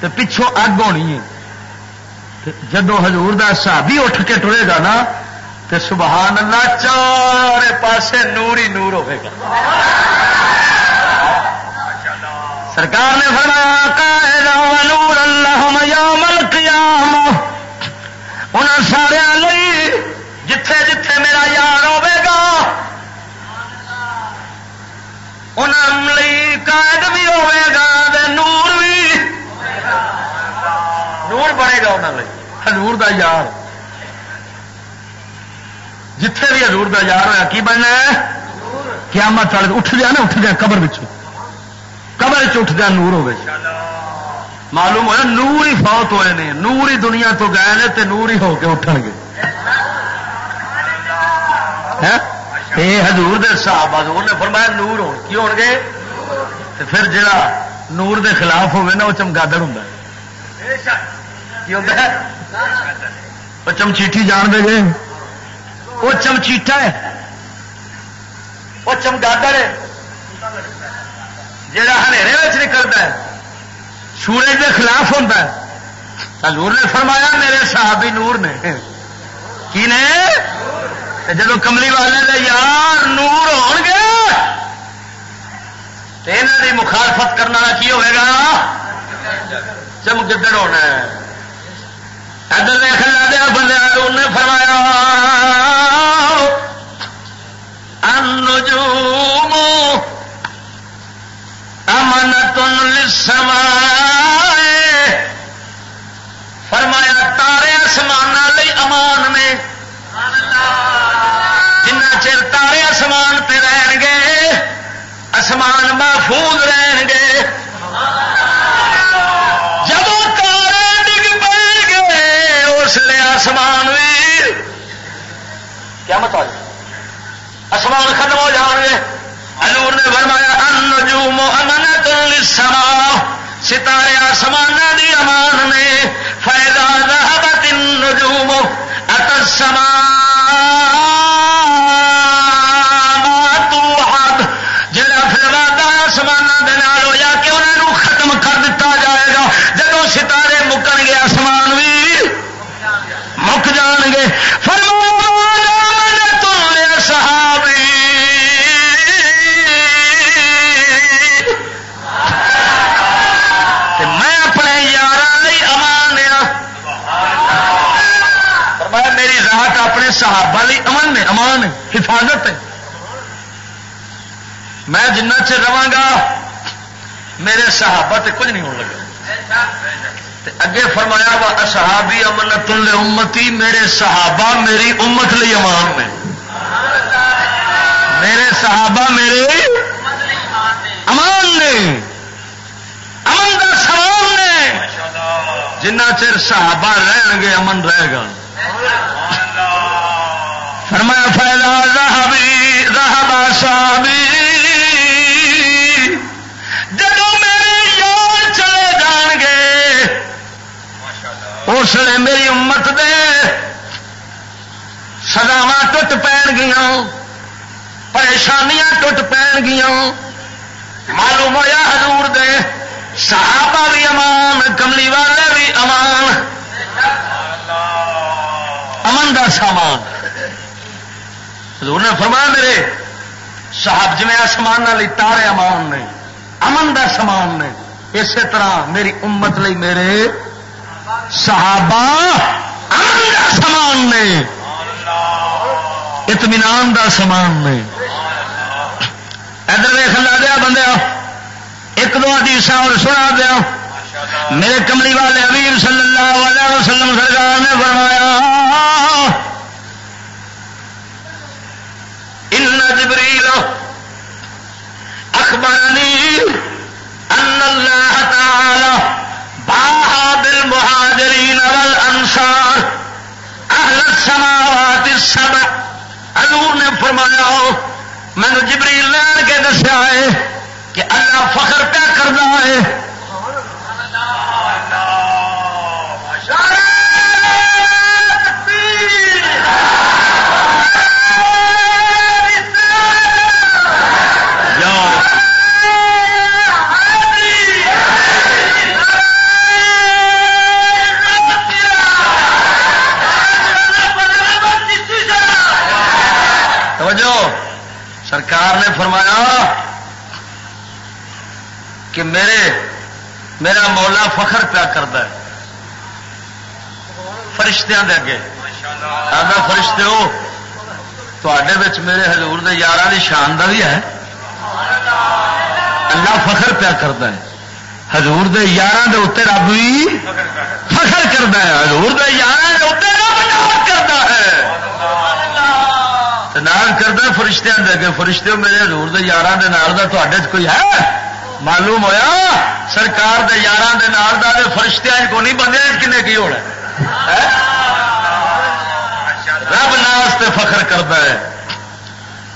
تو پچھوں اگ ہونی ہے۔ جدو حضور دا صحابی اٹھ کے ٹرے گا نا تو سبحان اللہ چار پاسے نور ہی نور ہوے گا۔ سرکار نے فرمایا قائد و نور اللہ یوم القیامہ ان سارے جتھے جتھے میرا یار ہوے گا۔ انہوں قائد بھی ہوے گا نور بھی نور بنے گا انہوں نے حضور دا یار۔ جتھے بھی حضور دا یار ہوا کی بننا ہے؟ قیامت والے اٹھ گیا نا اٹھ گیا قبر قبر اٹھ گیا نور ہوگی معلوم ہوا نور ہی فوت ہوئے نے۔ نور ہی دنیا تو گئے نے تے نور ہی ہو کے اٹھن گے۔ حضور دے صاحب حضور نے فرمایا، نور ہو۔ کی ہو گے؟ پھر جڑا نور دے خلاف ہوگی نا، وہ چمگادڑ ہوں وہ چمچیٹھی جان دے گے وہ چمچیٹا ہے۔ وہ چمگادڑ ہے۔ جڑا ہنیرے نکلتا ہے، سورج کے خلاف ہوتا ہے۔ حضور نے فرمایا، میرے صحابی نور نے۔ کی نے؟ جب کملی والے دے یار نور ہو گے یہاں کی مخالفت کرنے والا کی ہوئے گا؟ ہونا ہے۔ ادھر دیکھ دیا بندے انہیں فرمایا انجوم امن تن لسما فرمایا، تارے آسمان امان نے۔ جنا چر تارے آسمان پہ رہن گے، آسمان محفوظ رہن گے۔ آسمان بھی کیا مطلب؟ آسمان ختم ہو جان گے۔ حضور نے فرمایا، ان نجوم امنت للسماء ستارے آسمان دی امان نے فیضا ذهبت النجوم اتر السماء صحابہ لی امن نے امان حفاظت ہے۔ میں جنہ چر رہا گا، میرے صحابہ تے کچھ نہیں ہونے لگا۔ اگے فرمایا، وا صحابی امن تل امتی، میرے صحابہ میری امت لی امان نے میرے صحابہ میرے امان نے۔ امن کا سوال نے۔ جنہ چر صحابہ رہن گے، امن رہے گا۔ فرمایا فیلا رہبی رہبا صحابی جب میرے یار چلے جان گے اس نے میری امت دے سداوا ٹوٹ پین گیا پریشانیاں ٹوٹ پین گیا معلوم ہوا حضور دے صحابہ بھی امان کملی والے بھی امان۔ امن کا سامان۔ حضور نے فرمایا میرے صاحب جی آسمان تارے امان نے، امن دا سامان نے، اسی طرح میری امت لی میرے صحابہ امن دا سامان نے، اطمینان دا سامان نے۔ ادھر ویخ لا دیا بندے ایک دو حدیث اور سنا دیا۔ میرے کملی والے حبیب صلی اللہ علیہ وسلم سرکار نے فرمایا ان جبریل. اخبرنی ان اللہ تعالی باہا بالمہاجرین والانصار. اہل السماوات السبع. حضور نے فرمایا، میں نے جبریل لین کے دسیا ہے کہ اللہ فخر پہ کرتا ہے۔ سرکار نے فرمایا کہ میرے میرا مولا فخر پیا کرتا ہے فرشتیاں دے اگے۔ آدھا فرشتے ہو تے میرے حضور دے یار کی شان کا بھی ہے۔ اللہ فخر پیا کرتا ہے۔ ہزور دے یار دے اتنے رب بھی فخر کرتا ہے۔ ہزور دے یار دے اتنے رب کرتا ہے۔ ناز کرتا فرشتوں دے فرشتے میرے ہزور دے یار دے نال دا کوئی ہے معلوم ہویا سرکار دے یار دے نال دا فرشتہ کو نہیں بندے کنے کی ہونا رب ناس تے فخر کرتا ہے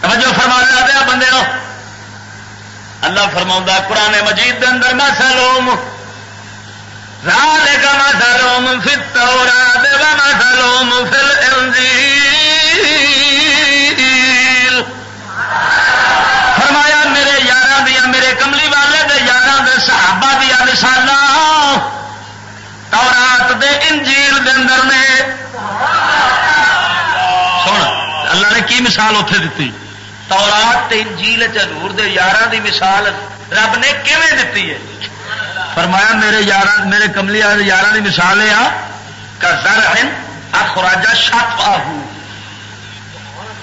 توجہ فرما دیا بندے نو اللہ فرما قرآن مجید دے اندر مسلوم ذالک مسلوم فی التورات و مسلوم فی الانجیل فرمایا میرے یار دیا میرے کملی والے دے یار دے صحابہ دیا مثال تورات دے انجیل دے اندر نے سن اللہ نے کی مثال اتے دیتی تورات انجیل چور دے یار دی مثال رب نے کیویں دیتی ہے؟ فرمایا، میرے یار میرے کملی یار دی مثال ہے کا زر ہے اخراجا شپ آہو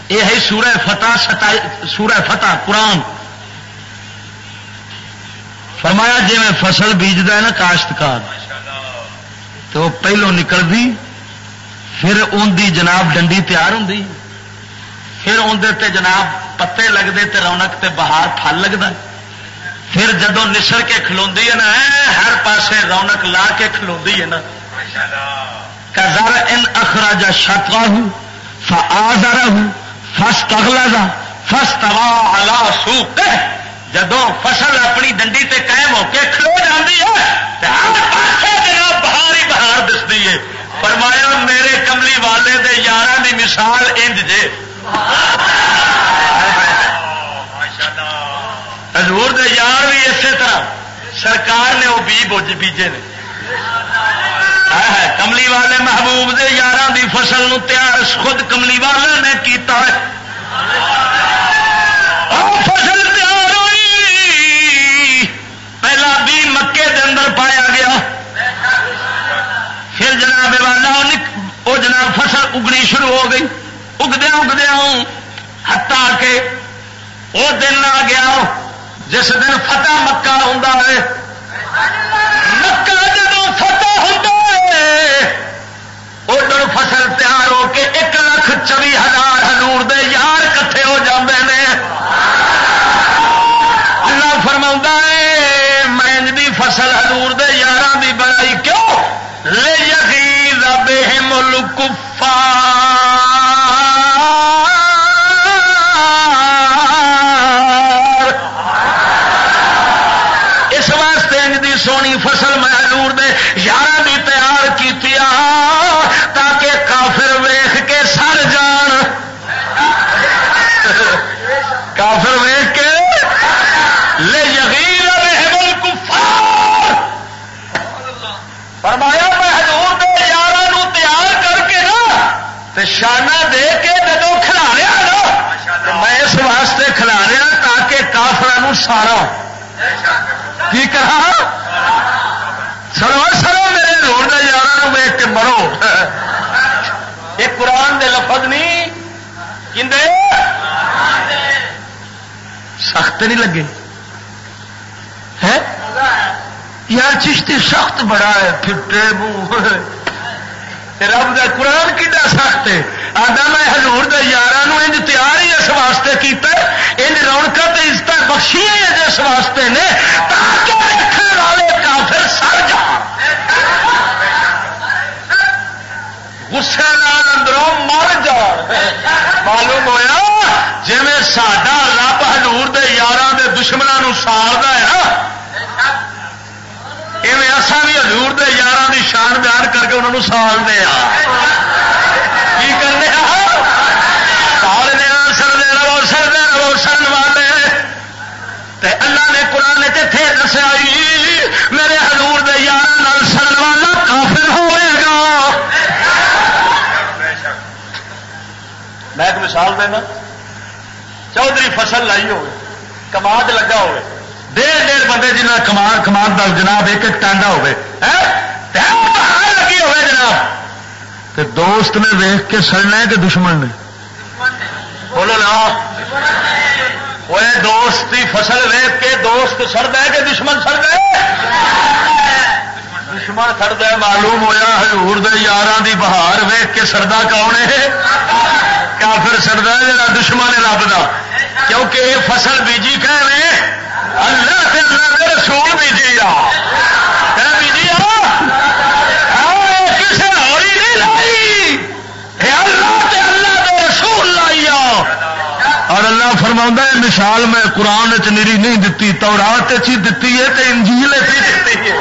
یہ ہے سورہ فتح، ستائی، سورہ فتح، قرآن۔ فرمایا جی میں فصل بیجتا ہے نا کاشتکار تو پہلو نکلتی پھر ان دی جناب ڈنڈی تیار ہوں پھر اندر تے جناب پتے لگتے تے رونق تے بہار پھل لگتا پھر جدو نسر کے کھلو ہے نا ہر پاسے رونق لا کے کھلو ہے نا۔ کزر ان اخراجا شکوا ہوں فآزارا ہوں فس تغلا دا فس توا الا سو جدو فصل اپنی ڈنڈی تے قائم ہو کے کھلو جاتی ہے ہر پاسے جناب بہار ہی بہار دستی ہے۔ فرمایا، میرے کملی والے دے یار دی مثال انج جے۔ حضور دے یار بھی اسی طرح۔ سرکار نے وہ بی بوجھ بیجے نے۔ کملی والے محبوب دے یار دی فصل نو تیار خود کملی والے نے کیتا ہے۔ فصل تیار ہوئی۔ پہلا بھی مکے دے اندر پایا گیا۔ پھر جناب والا وہ جناب فصل اگنی شروع ہو گئی۔ اگدیا اگدیا ہتا کے وہ دن آ گیا، جس دن فتح مکہ ہوں مکہ جب فتح ہوتا ادھر فصل تیار ہو کے ایک لاکھ چوی ہزار ہزور دے یار کٹھے ہو جاتے ہیں اللہ فرما ہے، میں فصل ہزور دے یار دی بڑائی کیوں؟ لے یقین رب ملک سونی نا شانہ دے کے جدو کھلا رہا میں اس واسطے کھلا رہا تاکہ کافر سارا کی کہا سرو سرو میرے روڈ یار ویک کے مرو۔ یہ قرآن دے لفظ نہیں۔ سخت نہیں لگے۔ یار چشتی سخت بڑا ہے، پھٹے منہ۔ رب کا قرآن کھا سخت ہے۔ آدھا میں ہزور دار انج تیار ہی اس واسطے کیتا ان رونق عزت بخشی ہے جس واسطے نے۔ تاکہ رکھنے والے کافر سر جا غصے نال اندروں مر جا معلوم ہوا جی سڈا رب ہزور دار دشمنوں سالتا ہے نا اصا بھی ہزور دے یار کی شان بیان کر کے انہوں سالنے کی کرنے سال دیا سالنے سرنے رہو سرنے رہو سرن والے اللہ نے قرآن چیتے دسیا میرے ہزور دے یار سرن والا کافر ہوئے گا میں ایک مثال دینا چودھری فصل لائی ہوئے کماد لگا ہوئے ڈیڑھ ڈیڑھ بندے جنہ کمان کمان دا جناب ایک ایک ٹانڈا ہوئے لگی ہوئے جناب؟ تے دوست نے ویخ کے سڑنا ہے کہ دشمن نے؟ بولو نا۔ وہ دوست کی فصل ویک کے دوست سڑد ہے کہ دشمن سڑد ہے؟ دشمن سڑد ہے معلوم ہوا ہزور یار دی بہار ویک کے سردا کون ہے؟ کافر سڑد ہے جا دشمن ہے رب کا کیونکہ یہ فصل بیجی کہ اللہ سے اللہ کے رسول بیجی آ بیجی آ کسی اور ہی نہیں لائی اللہ تے اللہ کے رسول لائی آ اور اللہ فرما ہے، مثال میں قرآن چ نیری نہیں دتی تو رات چی دتی ہے تو انجیل چی دتی ہے۔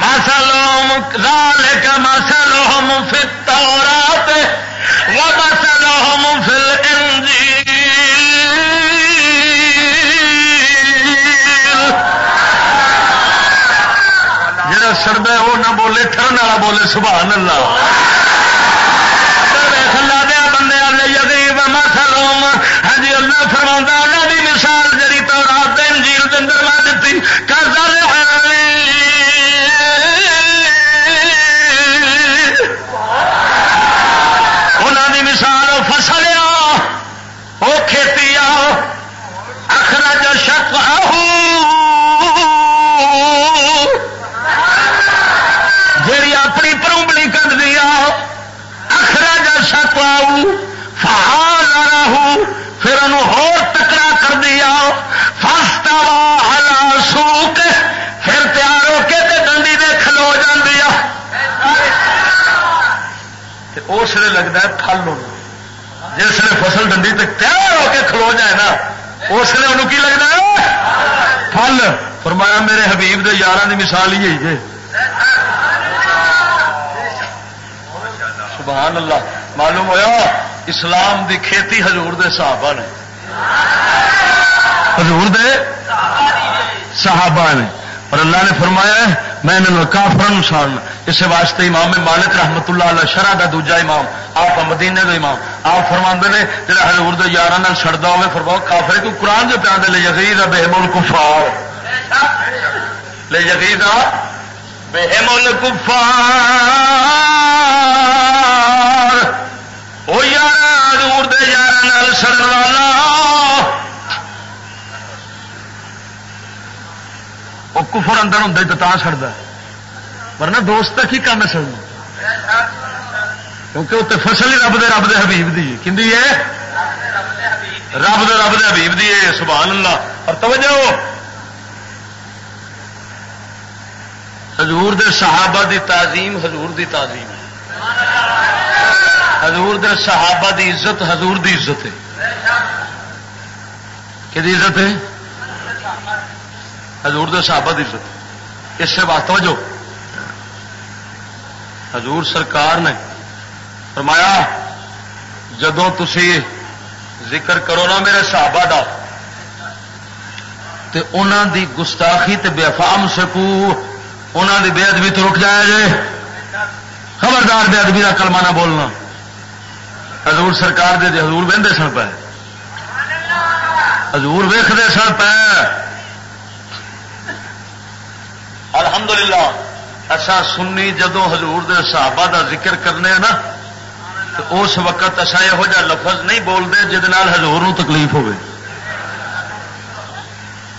ماسا لوم لال کا ماسا لوہم فل تورات وہ ماسا لوہم فل انجیل جڑا سردا وہ نہ بولے، ٹھرن والا بولے، سبحان اللہ ہاں جی اللہ فرما اللہ کی مثال جی تو رات دن جیل دن میں دیتی کرتا انہوں کی مثال فصل آ وہ کھیتی آ اخراج شک جیڑی اپنی پروبلی کر دیا اخراج شک آؤ پھر انہوں ٹکرا کر دیا۔ فاستا ہلا سوک پھر تیار ہو کے ڈنڈی دے کھلو جاندیا اس لیے لگتا ہے پھل ہونا جس نے فصل ڈنڈی تک تیار ہو کے کھلو جائے نا اس لیے انہوں کی لگتا ہے؟ پھل۔ فرمایا میرے حبیب دے یار کی مثال ہی ہے۔ جی سبحان اللہ، معلوم ہوا اسلام دی کھیتی حضور دے صحابہ نے۔ حضور دے صحابہ نے۔ اور اللہ نے فرمایا ہے، میں نے کافر سان اس واسطے امام مالک رحمت اللہ علیہ شرح کا دوجا امام، آپ ہاں مدینے کا امام۔ آپ فرما نے جہاں حضور دے یار سڑتا ہوئے فرماؤ، کافر تو قرآن جو پیا لے یقین بے ملک کفار لے یقین بے ملک وہ یار دور دے یار سڑن والا۔ وہ کفر اندر ہوں تو تا سڑتا ورنہ دوست تک ہی کام ہے سڑنا؟ کیونکہ اتنے فصل ہی رب دے رب دے حبیب دی کی ہے؟ رب دے رب دے حبیب دی ہے، سبحان اللہ۔ اور توجہ۔ حضور دے صحابہ دی تعظیم، حضور دی تعظیم۔ حضور دے صحابہ دی عزت، حضور دی عزت ہے۔ کہ عزت ہے؟ حضور دے صحابہ دی عزت۔ اس سے بات توجہ۔ حضور سرکار نے فرمایا جدو تھی ذکر کرو نا میرے صحابہ دا، تے انہاں دی گستاخی تے بے فام سکو انہاں دی بے ادبی تو رک جائے جے۔ خبردار بے ادبی کا کلمہ نہ بولنا۔ حضور سرکار دے حضور بہتے سن پہ حضور ویختے سن پہ الحمدللہ اصا سنی جدو حضور دے صحابہ دا ذکر کرنے نا، تو اس وقت اصا یہو جہ لفظ نہیں بولتے جہد ہزور تکلیف ہوے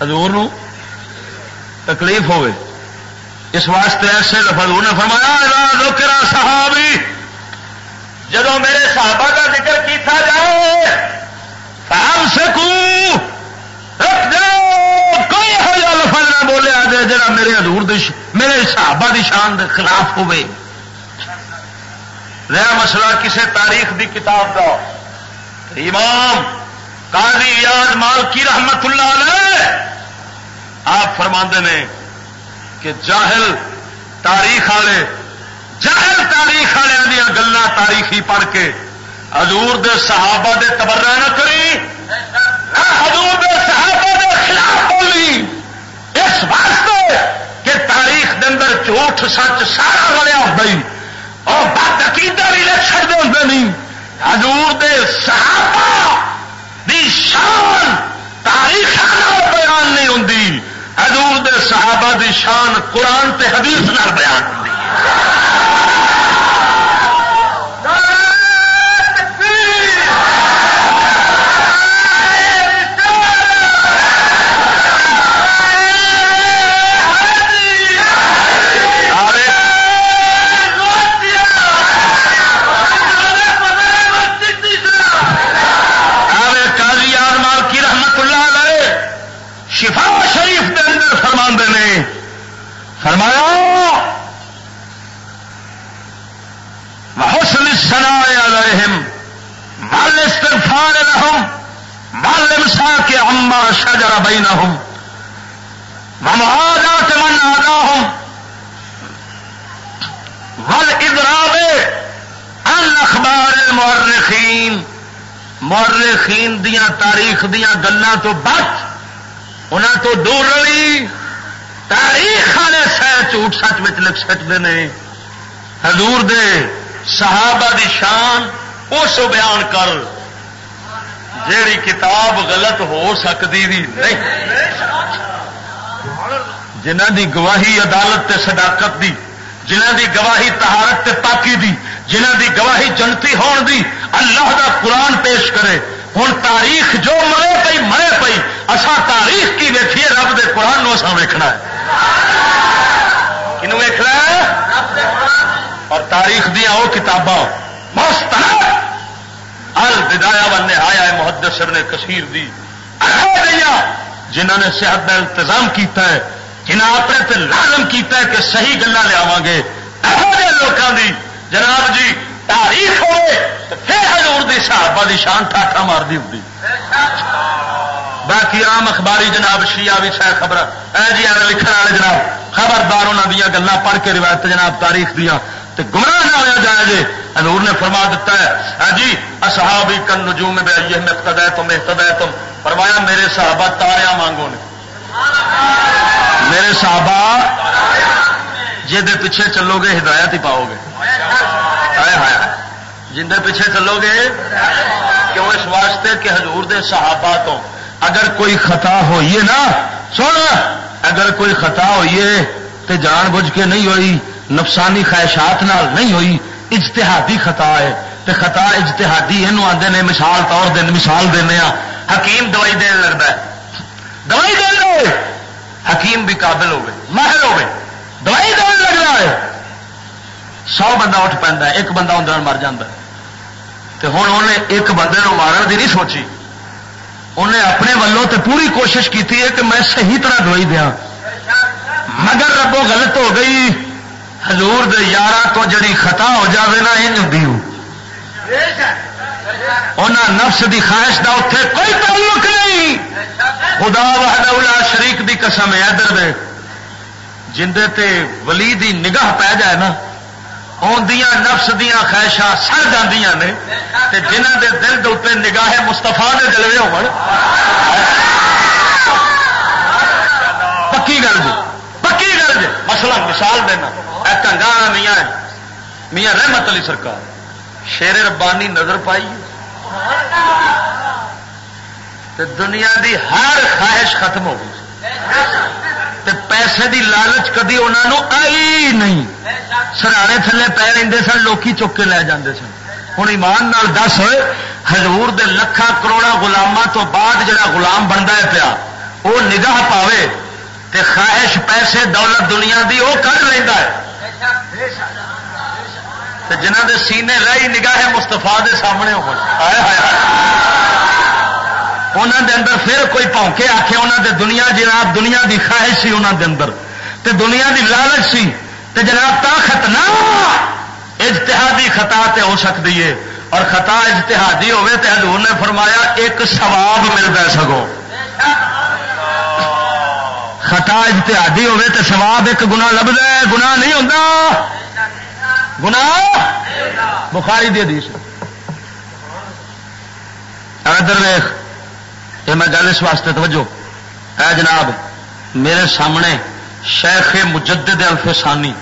ہزور تکلیف ہوے اس واسطے ایسے لفظ نے فرمایا صحابی جب میرے صحابہ کا ذکر کیتا جائے فام سکو رکھ کوئی ہو لفظ نہ بولیا جائے جا میرے حضور دش میرے صحابہ دی شان دے خلاف ہوئے۔ رہا مسئلہ کسے تاریخ دی کتاب کا امام قاضی یاد مال کی رحمت اللہ علیہ، آپ فرما نے کہ جاہل تاریخ والے جہل تاریخ والوں دیا گلان تاریخی پڑھ کے حضور دے صحابہ دے تبرہ نہ کری ہاں، حضور دے صحابہ دے خلاف بولی اس واسطے کہ تاریخ دے اندر جھوٹ، سچ سارا بڑا ہوتا ہی۔ اور بد عقیدہ بھی لکھن دے ہوتے نہیں حضور دے صحابہ دی شان تاریخ بیان نہیں ہوں حضور دے صحابہ دی شان قرآن تے حدیث نال بیان ہوتی فرمایا حسن سنا علیہم مال استغفار لهم مال امسا کے اما شجر بینہم ومعادات من آداہم والادراب ان اخبار المؤرخین مورخین دیاں تاریخ دیاں گلاں تو بچ، انہاں تو دور رہی تاریخ والے سہ جھوٹ سچ میں لکھ سکتے ہیں حضور دے صحابہ دی شان اس بیان کر جیڑی کتاب غلط ہو سکتی بھی نہیں۔ جنہ دی گواہی عدالت تے صداقت دی جنہ دی گواہی تہارت تے پاکی دی جنہ دی گواہی جنتی ہون دی، اللہ دا قرآن پیش کرے۔ ہوں تاریخ جو مرے پی مرے پی اصا تاریخ کی ویکھیے، رب دے قرآن نو ویکھنا ہے۔ کنو ویکھنا ہے؟ اور تاریخ دیا وہ کتاباں۔ مست الدایا بننے آیا ہے محدث ابن کثیر دی جنہوں نے صحت کا انتظام کیتا ہے۔ جنہیں اپنے تے لازم کیتا ہے کہ صحیح گلا لیا گے۔ لوگوں کی جناب جی تاریخ ہوئے، پھر حضور دی صحابہ دی شان ٹھاٹا مار دی ہوتی باقی عام اخباری جناب، شیعہ بھی شاید خبر اے جی آر لکھن والے جناب، خبردار انہوں دیا گلیں پڑھ کے روایت جناب، تاریخ دیا تے گمراہ نہ ہوا جائے جی حضور نے فرما دیتا ہے، اے جی اصحابی کن نجوم بے یہ مقتدا تم احتدا تم فرمایا، میرے صحابہ تاریا مانگو نے۔ میرے صحابہ جی پیچھے چلو گے ہدایت ہی پاؤ گے۔ جن پیچھے چلو گے کیوں اس واسطے کہ حضور دے صحابہ تو اگر کوئی خطا ہوئیے نا، سن، اگر کوئی خطا ہوئیے تو جان بوجھ کے نہیں ہوئی، نفسانی خواہشات نال نہیں ہوئی، اجتہادی خطا ہے۔ تو خطا اجتہادی یہ آتے ہیں مثال طور دن، مثال دینا ہاں۔ حکیم دوائی دین لگتا ہے۔ دوائی دین حکیم بھی قابل ہوگی ماہر ہوگی دوائی دین لگ رہا ہے؟ سو بندہ اٹھ پہ ایک بندہ اندر مر جا ہوں انہیں ایک بندے مارن کی نہیں سوچی۔ انہیں اپنے ولوں تے پوری کوشش کی ہے کہ میں صحیح طرح دوائی دیا مگر ربو غلط ہو گئی۔ حضور دے یار تو جڑی خطا ہو جاوے نا یہ نفس دی خواہش دا اتے کوئی تعلق نہیں۔ خدا وحدہ شریک دی قسم ہے، ادھر دے۔ جندے تے ولی دی نگاہ پی جائے نا آدیا نفس دیا خواہشاں سر جاندیاں نے، تے جنہ دے دل دے اتنے نگاہ مستفا دے جلوے ہو پکی گل جی پکی گل جی۔ مسئلہ مثال دینا۔ اے کنگا میاں میاں رحمت علی سرکار۔ شیر ربانی نظر پائی۔ تے دنیا دی ہر خواہش ختم ہو گئی۔ تے پیسے دی لالچ کدی انہوں آئی نہیں۔ سرانے تھلے پی رہے سن، لوکی چک کے لے جاندے سن۔ ہوں ایمان نال دس ہزور دے لکھا کروڑا گلاموں تو بعد جڑا غلام بنتا ہے پیا وہ نگاہ پاوے تے خواہش پیسے دولت دنیا دی وہ کر لینا ہے۔ جنہ دے سینے رہی نگاہ مستفا دے سامنے ہو انہوں دے اندر پھر کوئی پونکے آخے انہوں دے دنیا جناب، دنیا دی خواہش سی انہوں دے اندر۔ تے دنیا دی لالچ سی۔ تے جناب تا ختنا اجتہادی خطا تے ہو سکتی ہے۔ اور خطا اجتہادی ہوے تے حضور نے فرمایا، ایک ثواب ملتا سگو خطا اجتہادی ہوے تے ثواب ایک گنا لبدا ہے۔ گنا نہیں ہوتا گنا بخاری دی حدیث ادھر ویخ یہ میں گل اس واسطے توجہ۔ اے جناب، میرے سامنے شیخ مجدد الفسانی،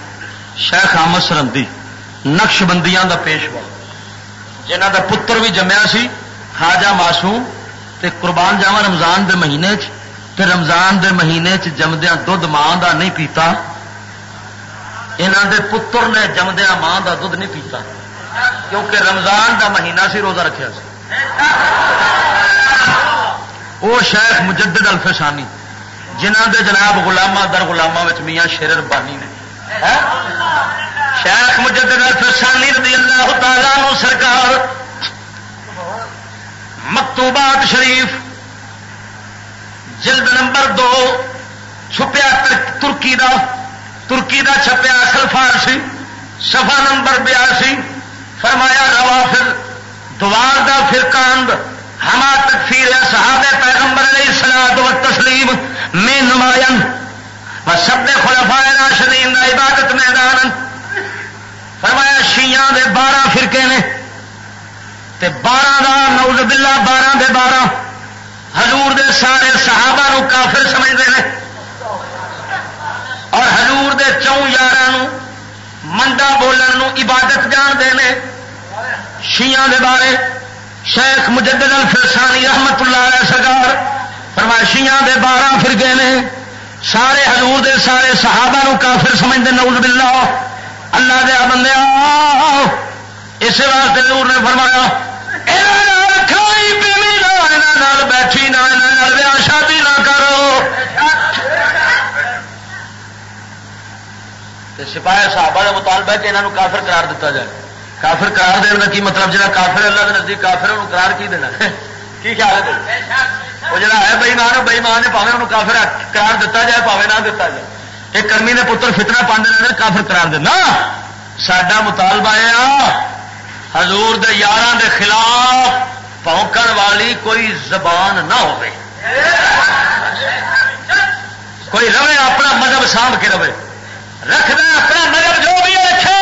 شیخ احمد سرندی نقش بندیاں دا پیشوا۔ جنہ دا پتر بھی جمیا سی خاجا معصوم، تے قربان جاوا رمضان دے مہینے چ، تے رمضان دے مہینے چ جمدیا دھد ماں دا نہیں پیتا۔ یہاں دے پتر نے جمدیا ماں دا دھد نہیں پیتا۔ کیونکہ رمضان دا مہینہ سی روزہ رکھا سی۔ وہ شیخ مجدد الفسانی جنہ دے جناب گلاما در گلاما میاں شیر ربانی نے۔ شیخ مجدد الفسانی رضی اللہ تعالی سرکار مکتوبات شریف، جلد نمبر دو، چھپیا ترکی دا ترکی دا چھپیا اصل فارسی سفا نمبر بیاسی، فرمایا روا پھر دوار دا فرقاند ہما تکفیر صحابہ پیغمبر علیہ سلاد و تسلیم میں نمایاں و سب خلفاء راشدین دا عبادت میدان فرمایا، شیعہ دے بارہ فرقے نے۔ تے بارہ دا نوز باللہ، بارہ دے بارہ۔ حضور دے سارے صحابہ نو کافر سمجھتے ہیں۔ اور حضور دے چون یار منڈا بولن نو عبادت جانتے ہیں۔ شیعہ دے بارے شیخ مجدد الفرسانی رحمت اللہ علیہ سرکار فرمائشیاں دے بارہ فرقے نے۔ سارے حضور دے سارے صحابہ نو کافر سمجھتے نوز باللہ۔ اللہ دیا ہاں بندے اس واسطے حضور نے فرمایا بیٹھی نہ شادی نہ کرو۔ سپاہی صحابہ کا مطالبہ کہ انہوں کافر قرار دیتا جائے۔ کافر قرار دینا کی مطلب جہاں کافر اللہ کے نزدیک کافر انہوں قرار کی دینا کی خیال ہے وہ جڑا ہے بئیمان ہے بئیمان ہے، پاوے انہوں کافر قرار دیتا جائے، پاوے نہ دیتا جائے۔ ایک کرمی نے پتر فتنا پاندے رہے کافر قرار دینا۔ سڈا مطالبہ ہے حضور دے یاراں دے خلاف پونکن والی کوئی زبان نہ ہو کوئی رہے اپنا مذہب سانب کے رہے۔ رکھنا اپنا مذہب جو بھی رکھے۔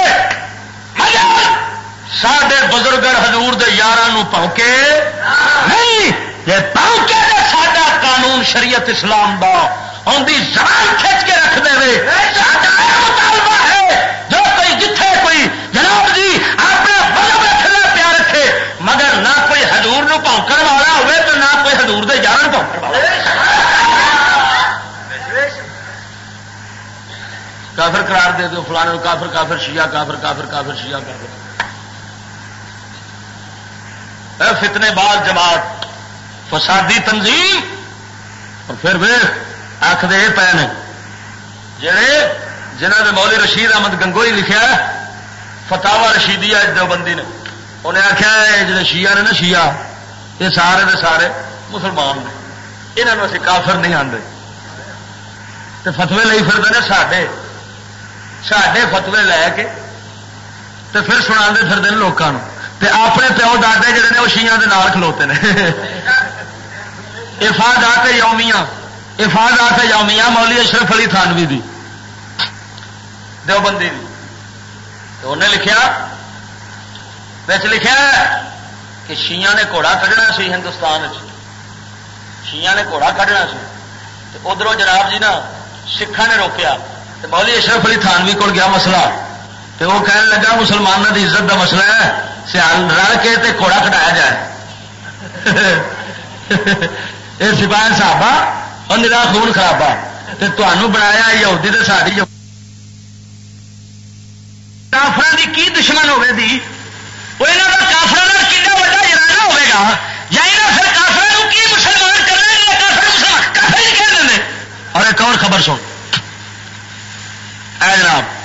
مذہب سڈے بزرگ ہزور یار پونکے نہیں! پونکے سڈا قانون شریعت اسلام دا۔ اندی زبان کھچ کے رکھ دے مطالبہ ہے۔ جو کوئی جتھے کوئی، جناب جی اپنا بلب رکھنا پیا رکھے۔ مگر نہ کوئی ہزور پونکن والا ہوے تو نہ کوئی ہزور دے یار پونکن والا کافر قرار دے دو فلانے کافر کافر شیعہ، کافر کافر کافر شیعہ کافر فتنے بعد جماعت، فسادی تنظیم، اور پھر پھر آخر یہ پے نے۔ جڑے جنہ نے مولی رشید احمد گنگوئی لکھا فتوا رشیدی دیوبندی نے۔ انہیں آخیا جڑے شیعہ نے نا، شیعہ، یہ سارے دے سارے مسلمان نے۔ یہاں اسی کافر نہیں آتے تو فتوے لے پھرتے ہیں سڈے سڈے فتوے لے کے تو پھر سنا پھرتے ہیں لوگوں تے اپنے پیو دادے جڑے نے وہ شیاں دے نال کھلوتے ہیں افادات یومیاں افادات یومیاں مولی اشرف علی تھانوی دی۔ دیوبندی دی۔ تو انہیں لکھیا بچ لکھا کہ شیاں نے گھوڑا کھڑنا سی ہندوستان شیاں نے گھوڑا کھڑنا سی۔ ادھر جناب جی نا سکھان نے روکیا۔ تو مولی اشرف علی تھانوی کو گیا مسئلہ۔ تو وہ کہنے لگا مسلمانوں کی عزت کا مسئلہ ہے۔ سیال رل کے تے گھوڑا کٹایا جائے۔ یہ سپاہی صاحب اور نرا خون خرابا تمہوں بنایا یہودی تو ساری کافر کی کی دشمن ہوے دی؟ وہ یہاں کا کافر کا کھا وا جرانا ہوگا یا یہاں پھر کافر کی مسلمان کرنا کافر مسلمان کافر ہی کہہ دیں اور ایک اور خبر سن۔ اے جناب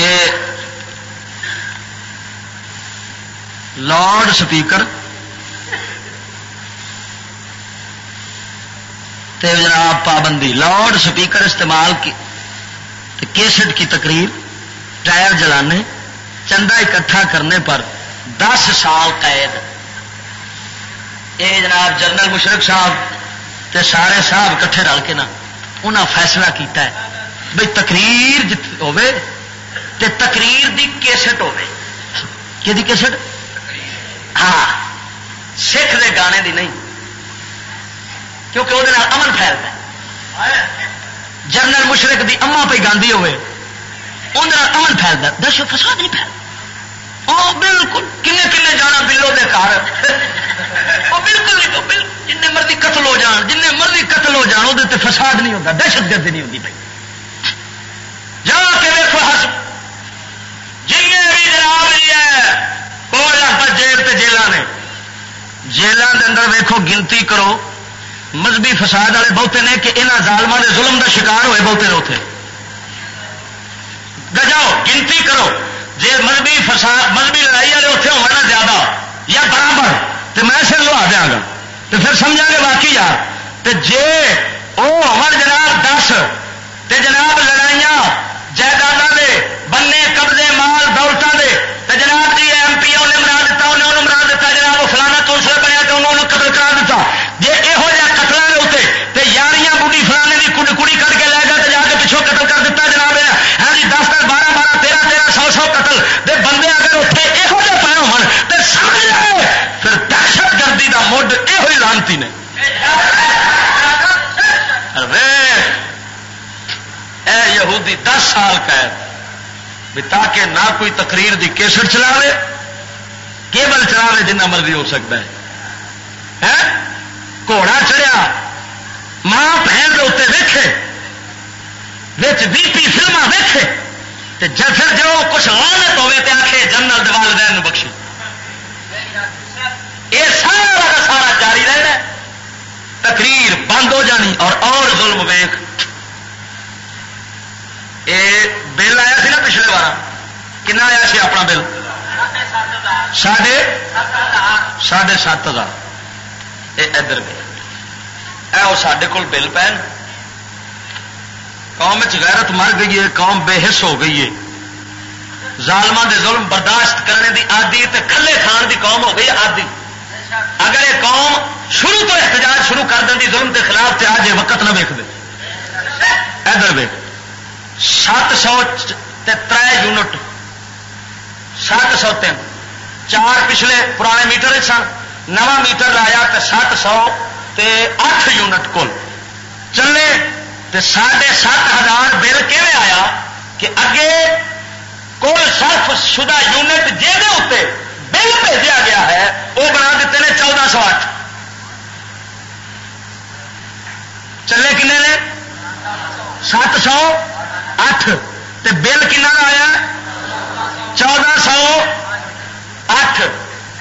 کہ لاؤڈ سپیکر جناب پابندی لاؤڈ سپیکر استعمال کی کیسٹ کی تقریر، ٹائر جلانے، چندہ اکٹھا کرنے پر دس سال قید۔ یہ جناب جنرل مشرق صاحب تے سارے صاحب کٹھے رل کے نا، انہاں فیصلہ کیتا ہے بھائی تقریر ہوئے تے تقریر دی کیسٹ ہوے کہ دی کیسٹ؟ ہاں سکھ دے گانے دی نہیں۔ کیونکہ وہ امن پھیلتا جنرل مشرق دی اما پہ گاندھی ہوئے اندر امن پھیلتا دہشت فساد نہیں پھیلتا وہ بالکل کنے کنے جانا بلو دے کار وہ بالکل نہیں جن مرضی قتل ہو جان، جن مرضی قتل ہو جان وہ فساد نہیں ہوتا دہشت گردی نہیں ہوتی بھائی جا کے دیکھو جن بھی جناب ہے۔ وہ لگتا جیل تے جیل نے۔ جیلوں کے اندر ویکو گنتی کرو۔ مذہبی فساد والے بہتے نے کہ یہاں ظالموں کے ظلم کا شکار ہوئے بہتے نے اتنے گجاؤ، گنتی کرو۔ جی مذہبی فساد، مذہبی لڑائی والے اتنے ہونا زیادہ، یا برابر تو میں سر لوا دیا گا۔ تو پھر سمجھا گے باقی یار۔ تو جے وہ ہمر جناب دس، تے جناب لڑائیاں جائیداد دے، بننے قبضے، مال دولتوں دے۔ جناب جی ایم پی نے مرا دیتا انہیں انہوں مرا دیتا جناب وہ فلانا کونسل بنیا تو انہوں نے قتل کرا دیتا جی یہو جہاں قتلوں کے اتنے تو یاریاں بوڑھی فلانے کی کڑی کڑی کر کے لے گا تو جا کے پچھوں قتل کر دیتا جناب ہاں جی دس دس، بارہ بارہ، تیرہ تیرہ، سو سو قتل۔ دے بندے اگر اتنے یہو جہاں پائے ہو سمجھ جائے پھر دہشت گردی کا مڈ یہ لانتی نے۔ یہودی، دس سال قید۔ بھی تاکہ نہ کوئی تقریر دی کیسٹ چلا لے کیبل چلا لے جنہ مرضی ہو سکتا ہے۔ گھوڑا چڑیا ماں بہن کے اتنے ویکھے۔ بی پی فلما ویکھے۔ جسر جو کچھ لانت ہوے تو آخے جنرل دوال دین بخشی۔ یہ سارا کا سارا جاری رہنا تقریر بند ہو جانی اور اور ظلم ویخ یہ بل آیا سی نا پچھلے بار؟ کنا آیا سی اپنا بل؟ ساڑھے ساڑھے سات ہزار۔ یہ ادھر اے وہ سڈے کول بل پہ قوم غیرت مر گئی ہے، قوم بے حص ہو گئی ہے۔ ظالمان دے ظلم برداشت کرنے دی آدی تے کھلے کھان دی قوم ہو گئی آدی اگر یہ قوم شروع تو احتجاج شروع کر دیں ظلم کے خلاف تے آج وقت نہ ویک دے ادھر ویک سات سو تر یونٹ۔ سات سو تین۔ چار پچھلے پرانے میٹر سن۔ نواں میٹر لایا تو سات سو اٹھ یونٹ کل۔ چلے تو ساڑھے سات ہزار بل کہ آیا کہ اگے کل صرف شدہ یونٹ اتنے بل بھیجا گیا ہے وہ بنا دیتے ہیں چودہ سو اٹھ چلے کنے نے سات سو اٹھ تے بل کن آیا چودہ سو اٹھ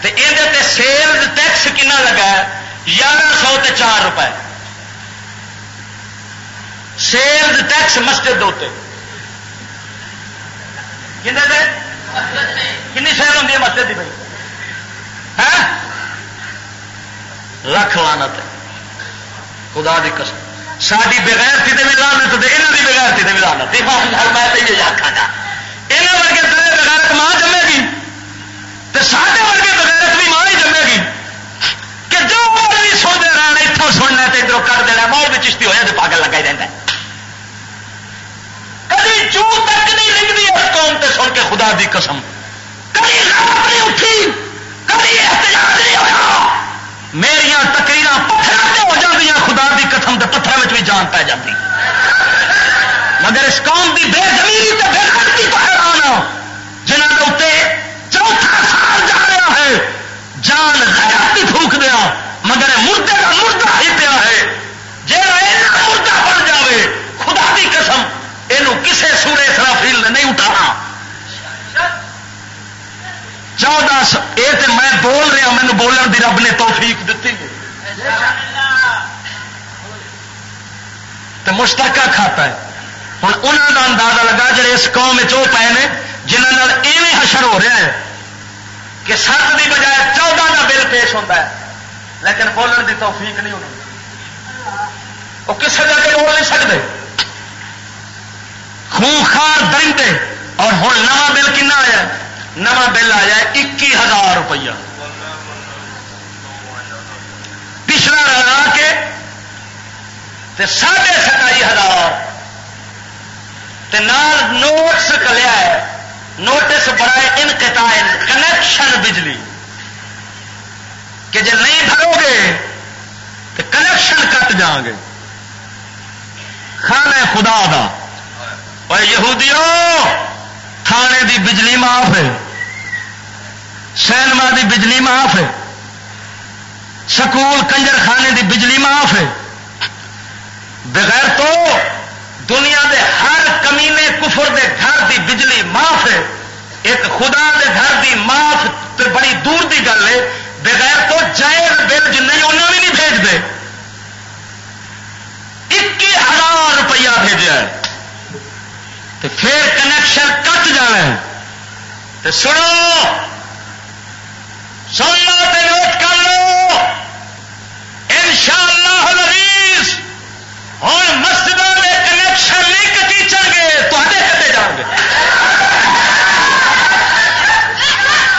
یہ سیلز ٹیکس کنا لگا گیارہ سو تے چار روپئے سیلز ٹیکس مسجد ہوتے کنی سیل ہوتی ہے مسجد کی بھائی؟ ہاں؟ لکھ لانت خدا دی قسم۔ ساری بغیر تھی بھی لانت یہاں کی بغیر تھی بھی لانت میں تو یہ آخا گا۔ یہاں ورگے تیرے بغیرت ماں جمے گی۔ تو سارے ورگے بغیرت بھی ماں ہی جمے گی۔ کہ جو بھی سوچتے رہنا اتوں سننا تو ادھر کر دینا، مول بھی چشتی ہو جائے پاگل لگا ہی رہتا ہے۔ کبھی چو تک نہیں لکھتی اس قوم تے سن کے خدا دی قسم۔ کبھی رات نہیں اٹھی کبھی احتجاج نہیں ہوا میرا تکریر پتھر ہو جاتی خدا دی قسم کے پتھر میں بھی جان پی جاتی مگر اس قوم کی بے زمینی تو بے خرچی تو حیران جنہوں کے اتنے چوتھا سال جا رہا ہے جان غیرت بھی پھوک دیا، مگر مردے کا مردہ ہی پیا ہے۔ جی مردہ بن جائے خدا دی قسم یہ کسے سورے سرافیل نے نہیں اٹھانا۔ چودہ یہ تو میں بول رہا مینو بولن کی رب نے توفیق دیتی تو مشترکہ کھاتا ہے۔ ہوں انہوں کا اندازہ لگا، جڑے اس قوم چو پے نے جنہوں ایویں حشر ہو رہا ہے کہ سات کی بجائے چودہ کا بل پیش ہوتا ہے، لیکن بولن کی توفیق نہیں ہونی۔ وہ کسی جگہ بول نہیں سکتے خونخار درندے۔ اور ہوں نواں بل کنا آیا نواں بل آیا اکی ہزار روپیہ۔ پچھلا رلا کے ساڑھے ستائی ہزار۔ نوٹس کلیا ہے نوٹس بڑا انقطاع کنیکشن بجلی۔ کہ جی نہیں بھرو گے، تو کنیکشن کٹ جان گے۔ خانے خدا دا۔ اور یہودیوں تھانے دی بجلی معاف ہے۔ سینما دی بجلی معاف ہے۔ سکول کنجر خانے دی بجلی معاف ہے۔ بغیر تو دنیا دے ہر کمینے کفر دے گھر دی بجلی معاف ہے۔ ایک خدا دے گھر دی معاف بڑی دور دی گل ہے۔ بغیر تو جائز بل جن انہوں بھی نہیں بھیج دے۔ اکی ہزار روپیہ بھیجا ہے۔ تو پھر کنیکشن کٹ جانا ہے۔ تو سنو۔ سن لو تو نوٹ کر لو۔ ان شاء اللہ ہوں مسجد میں کنیکشن نہیں کٹی چل گئے تو کٹے جان گے۔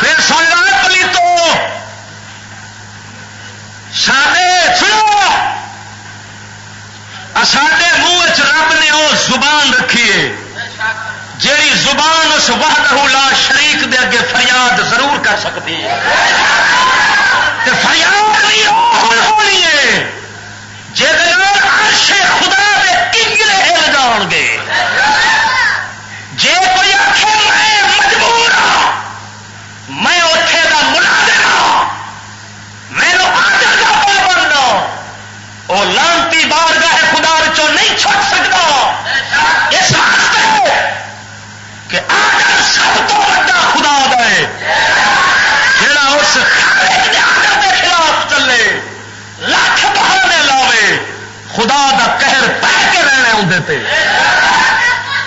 پھر سن لو پلی تو سادے سنو۔ ساڈے منہ چ رب نے وہ زبان رکھی ہے۔ جیڑی زبان اس وحدہ لا شریک دے اگے فریاد ضرور کر سکتی ہے۔ فریاد بھی ہونی ہے۔ خدا دا قہر پہ کے رہنے اندر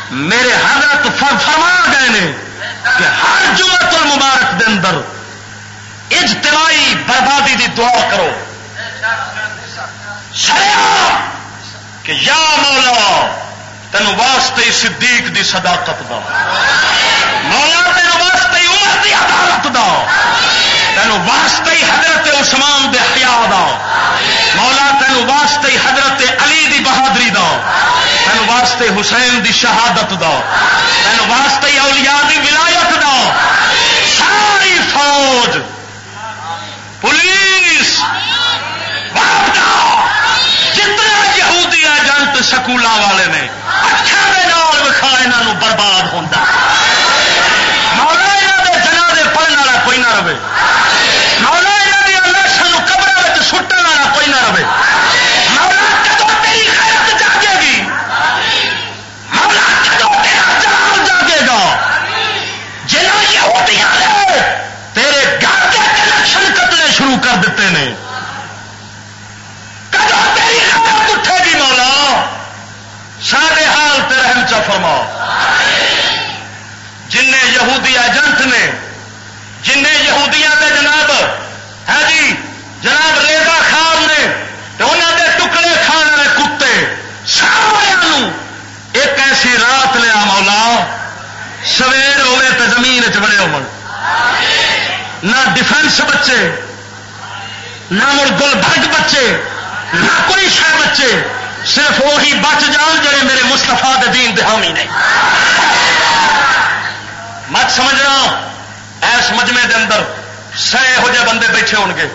میرے حضرت فرما گئے نے کہ ہر جمعت المبارک دے اندر اجتماعی بربادی دی دعا کرو۔ شریا کہ یا مولا تین واسطے صدیق دی صداقت دا مولا تین واسطے عمر دی عدالت دا تین واسطے حضرت عثمان دے حیا دا۔ مولا تین واسطے حضرت علی دی بہادری دا۔ تین واسطے حسین دی شہادت دا۔ تین واسطے اولیاء دی ولایت دا۔ ساری فوج، پولیس جتنا یہودی ایجنٹ سکولوں والے نے اچھا وکھا یہاں برباد ہوتا مولا یہاں کے جنا دے پڑھنے والا کوئی نہ رہے مولا یہاں دیا لاشوں قبر سٹن والا کوئی نہ رہے مولا کدو تیری خیرت جاگے گی مولا کدو تیرا جلال جاگے گا یہودیاں نے تیرے گھر کے کنیکشن کٹنے شروع کر دیتے ہیں کدو تیری خیرت اٹھے گی مولا سارے حال تے چا فرما جن یہودی ایجنٹ نے جن یہودیاں دے جناب ہے جی جناب ریزا خان نے تو انہوں دے ٹکڑے کھان والے کتے سارے ایک ایسی رات لیا مولا سویر ہوے تو زمین چ بڑے ہو نہ ڈیفینس بچے نہ مڑ گل بھگ بچے نہ کوئی شہ بچے صرف وہی بچ جان جڑے میرے مستفا دین دہامی نے۔ مت سمجھنا ایس مجمے دے اندر سہ یہو جہ بندے بیٹھے ہو گے،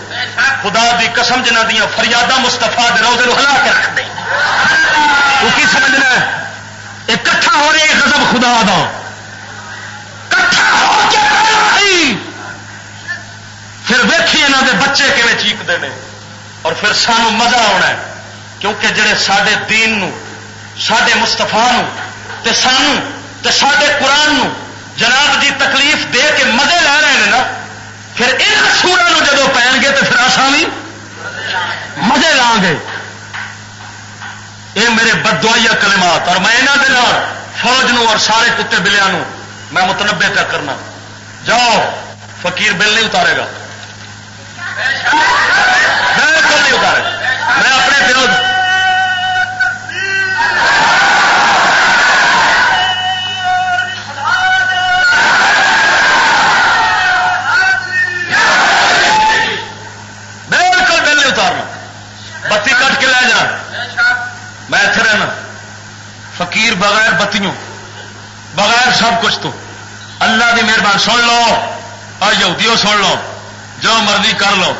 خدا دی قسم جنہ دیا فریادہ مستفا دے روزے ہلا کے رکھ دے۔ تو کی سمجھنا ہے؟ اکٹھا ہو رہی ہے غضب خدا دا۔ کٹھا ہو کے پھر ویکھی یہاں دے بچے کھے چیقتے ہیں اور پھر سانو مزہ آنا ہے، کیونکہ جڑے سڈے دین نو سڈے مستفا تے سانو، تے سڈے قرآن نو جناب جی تکلیف دے کے مزے لے رہے ہیں نا، پھر یہاں سورا جدو پہن گے تو پھر آسان بھی مزے لا گے۔ یہ میرے بدوائیا کلمات، اور میں یہاں کے فوج نو اور سارے کتے بلیا نو میں متنبے پہ کرنا۔ جاؤ، فقیر بل نہیں اتارے گا۔ بالکل نہیں اتارے؟ میں اپنے پیو فقیر بغیر بتیوں، بغیر سب کچھ تو۔ اللہ کی مہربان سن لو۔ اور یہودیوں سن لو۔ جو مرضی کر لو۔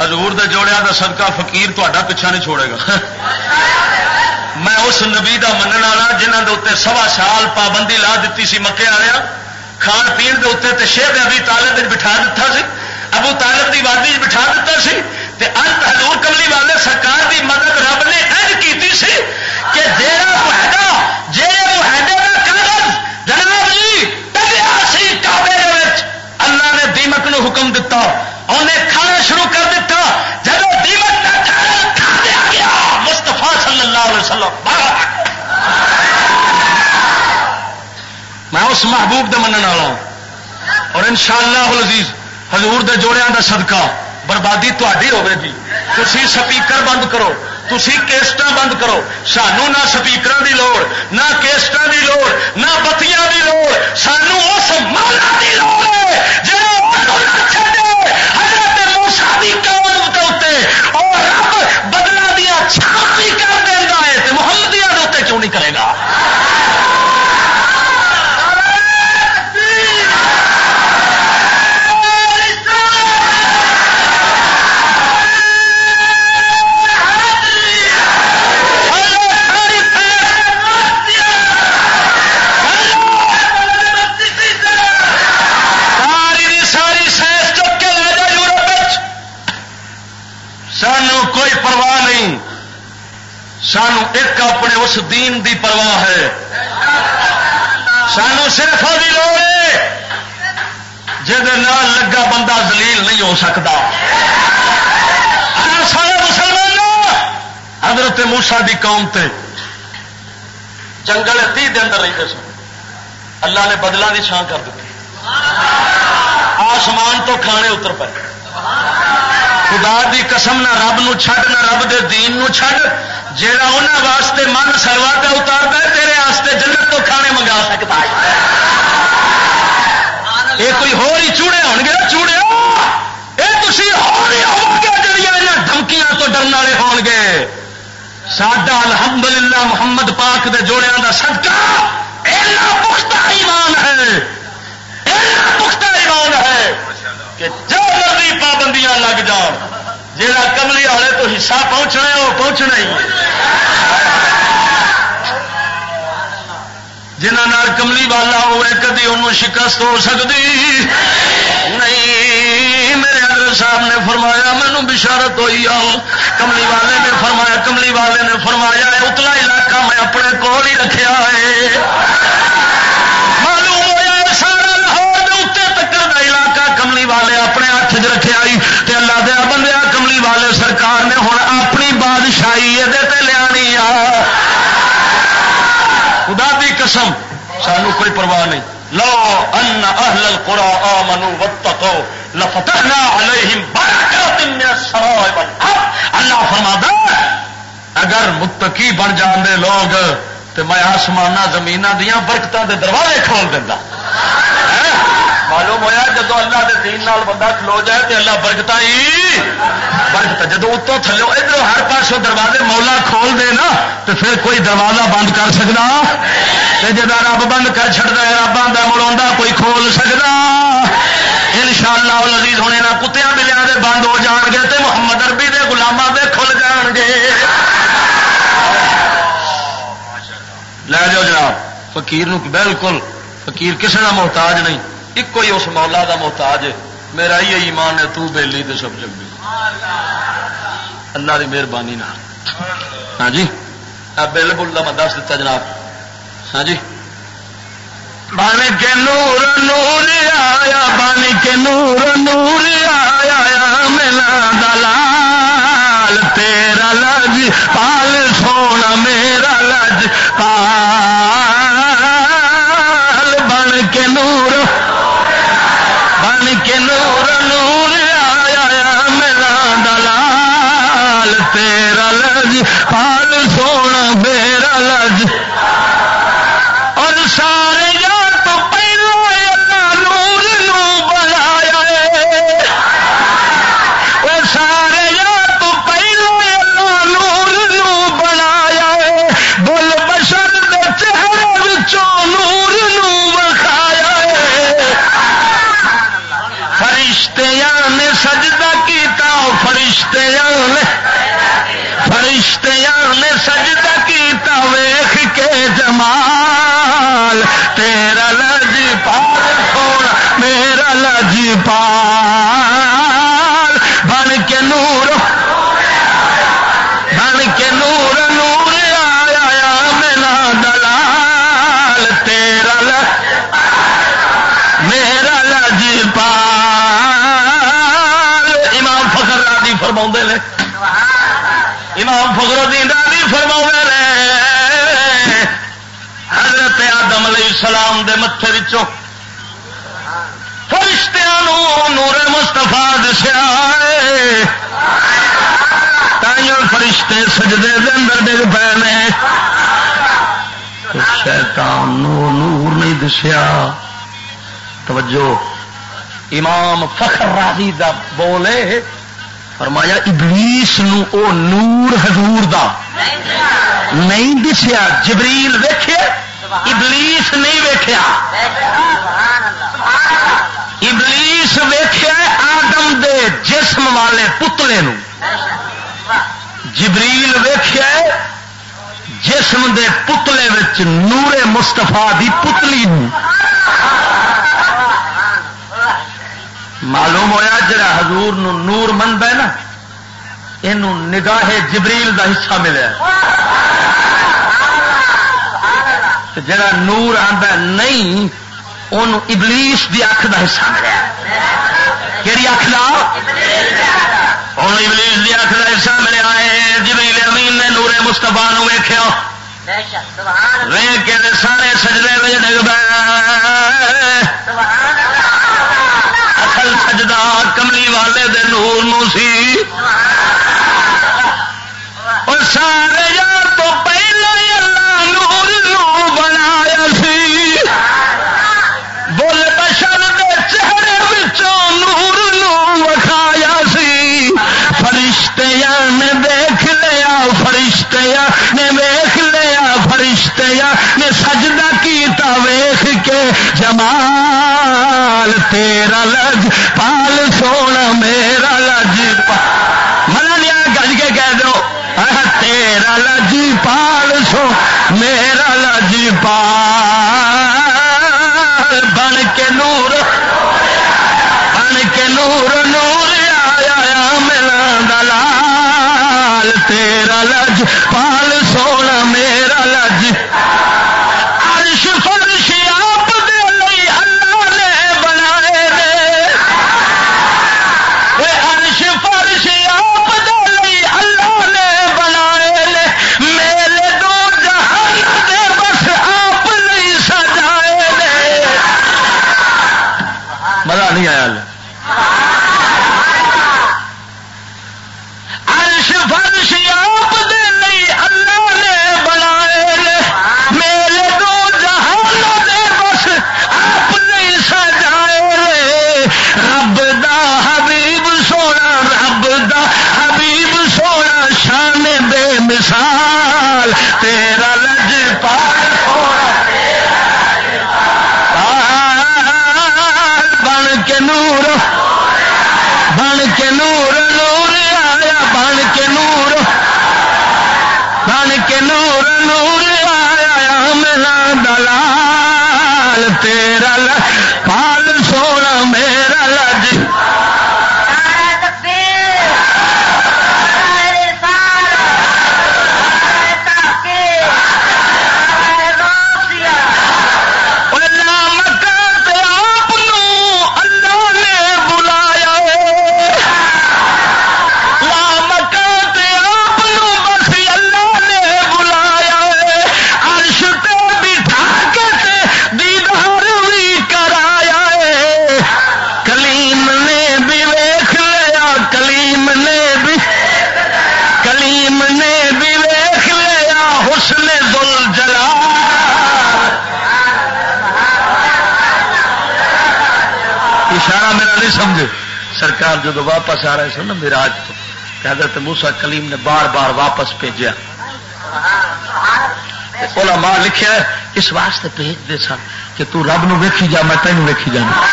حضور دے جوڑیا کا صدقہ فقیر تا پیچھا نہیں چھوڑے گا۔ میں اس نبی کا من والا جنہوں کے اتنے سوا سال پابندی لا دیتی سی مکے والے کھان پی کے اتنے شیر ابھی تالب بٹھا دیتا سی۔ ابو طالب کی وادی بٹھا دیتا سی۔ تے انت حضور کملی والے سرکار دی مدد رب نے اج کیتی سی۔ کہ جیڑا معاہدہ جیڑے معاہدے کا کاغذ، جناب جی ٹگیا سی کعبے وچ اللہ نے دیمک نو حکم دیتا انہیں کھانا شروع کر دیتا جب دیمک کا کھانا کھا دیا گیا مستفا صلی اللہ علیہ وسلم۔ میں اس محبوب دے منن والا ہوں۔ اور انشاءاللہ العزیز، حضور دے جوڑیاں دا صدقہ، بربادی تاری ہوے گی۔ تھی سپیکر بند کرو۔ تھی کیسٹ بند کرو۔ سانو نہ سپیکر دی لوڑ، نہ کیسٹ دی لوڑ، نہ بتیاں دی لوڑ۔ سانو اس مولا دی لوڑ ہے حضرت موسا دی قوم کے اتنے اور رب بدلا دیا چھاپی کر دینا ہے تو محمدیہ کے اتنے کیوں نہیں کرے گا؟ سانو ایک اپنے اس دین دی پرواہ ہے۔ سانو صرف وہی لوڑ ہے۔ لگا بندہ دلیل نہیں ہو سکتا۔ ہاں سارے مسلمان حضرت موسا دی قوم تے۔ جنگل تی اندر رہتے سن۔ اللہ نے بدلہ کی چھان کر دیتی۔ آسمان تو کھانے اتر پے خدا دی قسم نہ رب نو چھڈ، نہ رب دے دین نو چھڈ۔ جیڑا انہوں واسطے من سروا پہ اتارتا ہے، تیرے واسطے جنت تو کھانے منگا سکتا ہے۔ یہ کوئی ہو ہی چوڑے ہو گے؟ چوڑے یہ تھی ہو رہی ہو گے جڑیاں یہاں دھمکیاں تو ڈرن والے ہو گے۔ سڈا الحمدللہ محمد پاک دے جوڑیاں دا صدقہ اینا پختہ ایمان ہے۔ اینا پختہ ایمان ہے۔ کہ جو مرضی پابندیاں لگ جان جہاں کملی والے تو حصہ پہنچنا ہے، وہ پہنچنا ہی جنہ کملی والا ہوئے، کدی انہوں شکست ہو سکتی؟ نہیں، میرے حضرت صاحب نے فرمایا مینو بشارت ہوئی آؤ کملی والے نے فرمایا، کملی والے نے فرمایا اتلا علاقہ میں اپنے کول ہی رکھا ہے۔ والے اپنے ہاتھ چ رکھا آئی تے اللہ دیا بندیا کملی والے سرکار نے ہوں اپنی بادشاہی یہ لیا خدا دی قسم، سانو کوئی پرواہ نہیں۔ لو ان اہل القرى امنوا واتقوا، لفتحنا عليهم بركات من السماء والارض۔ اللہ فرماتا اگر متقی بن جان دے لوگ تو میں آسمان زمین دیا برکتوں دے دروازے کھول دینا ہاں؟ معلوم ہوا جدو اللہ کے دین نال بندہ کھلو جائے تو اللہ برکت ہی برکت جدو اتوں تھلو ادھر ہر پاسوں دروازے مولا کھول دے نا تو پھر کوئی دروازہ بند کر سکتا جا رب بند کر چڑتا ہے، رب آدھا مڑا کوئی کھول سکتا ان شاء اللہ لذیذ ہونے نہ کتیا ملیا دے بند ہو جان گے تو محمد اربی دے گلاما دے کھل جان گے۔ لے جاؤ جناب، فقیر بالکل، فقیر کسی کا محتاج نہیں۔ ایک ہی اس مولا دا محتاج ہے۔ میرا ہی ایمان ہے، تو بیلی تو سب جگ اللہ کی مہربانی نہ ہاں جی۔ بل بل کا میں دس دتا جناب۔ ہاں جی۔ بن کے نور نور آیا، بن کے نور نور آیا میرا دلال تیرا لج پال تیرا لج پال سونا میرا لج پال۔ بن کے نور، بن کے نور نور آیا میرا دلال۔ تیرا لج میرا لج پال۔ امام فخر راضی فرما نے۔ امام فخر الدین راضی فرما نے حضرت آدم علیہ السلام دے متے وچوں۔ فرشتیاں نور مستفا دسیا تائیوں فرشتے سجدے دے اندر ڈگ پے شیطان نو نور نہیں دسیا۔ توجہ۔ امام فخر راضی دا بولے۔ فرمایا، ابلیس نو او نور حضور دا۔ نہیں دسیا، جبریل ویخیا ابلیس نہیں ویخیا ابلیس ویخیا آدم دے جسم والے پتلے نو۔ جبریل ویخیا جسم دے پتلے وچ نور مستفا دی پتلی نو۔ معلوم ہوا جا حضور نو نور منتا ہے نا یہ نگاہ جبریل دا حصہ ملیا جڑا نور آتا نہیں ان ابلیس دی اکھ کا حصہ ملیا کہڑی اکھ کا ہوں ابلیس دی اکھ کا حصہ ملیا ہے۔ جبریل امین نے نورے مستفا ویخیا ویگ کے سارے سجدے میں ڈگ اصل سجدہ کملی والے دے نور نو سی۔ اور سارے یار تو پہلے جمال تیرا جب واپس آ رہے سن نا میرا تو حضرت موسا کلیم نے بار بار واپس بھیجا۔ علماء لکھا اس واسطے بھیج دے سن کہ تو رب نو ویکھی جا، میں تینوں ویکھی جانا۔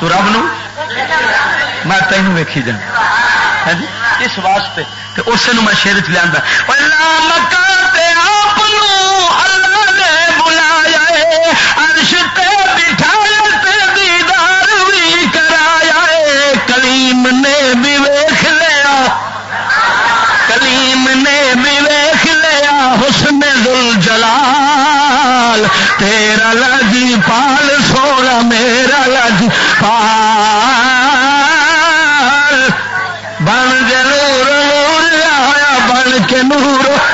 تو رب نو؟ میں تینوں ویکھی جانا۔ جی؟ اس واسطے کہ اسے نو میں شیر چ لیا مکان بلایا ہے، عرش تے تے نے بھی ویخ لیا، کلیم نے بھی ویخ لیا، حسن دل جلال تیرا لج پال، سونا میرا لج پال۔ بن کے نور نور آیا بن کے نور۔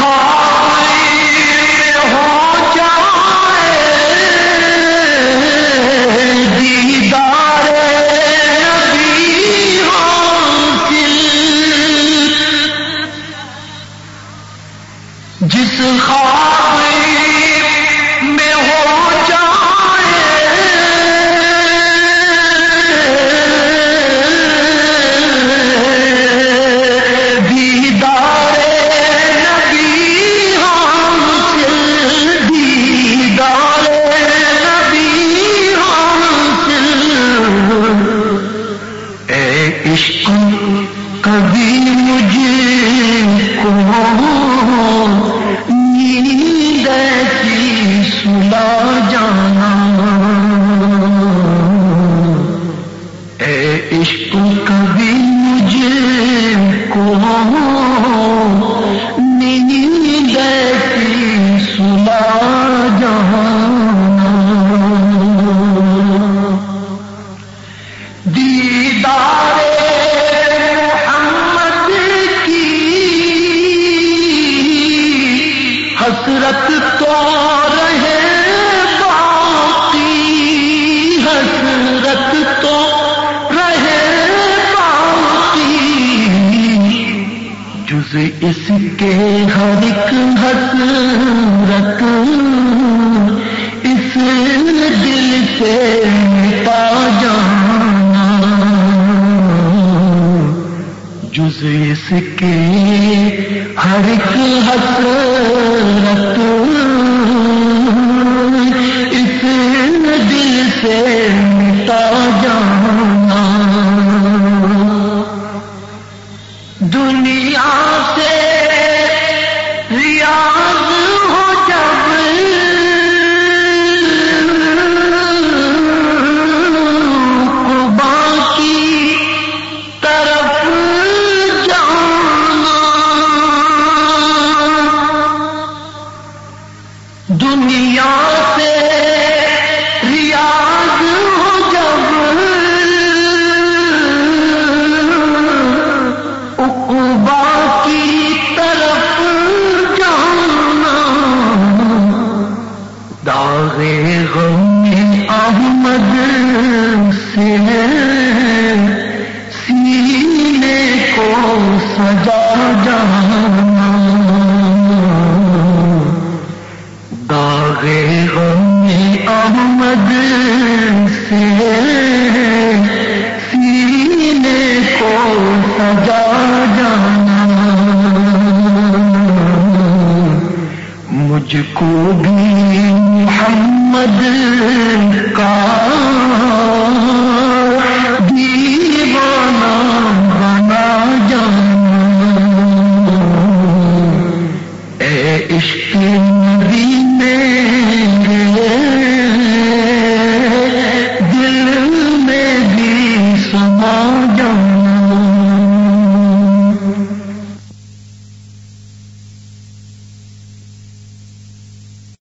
جس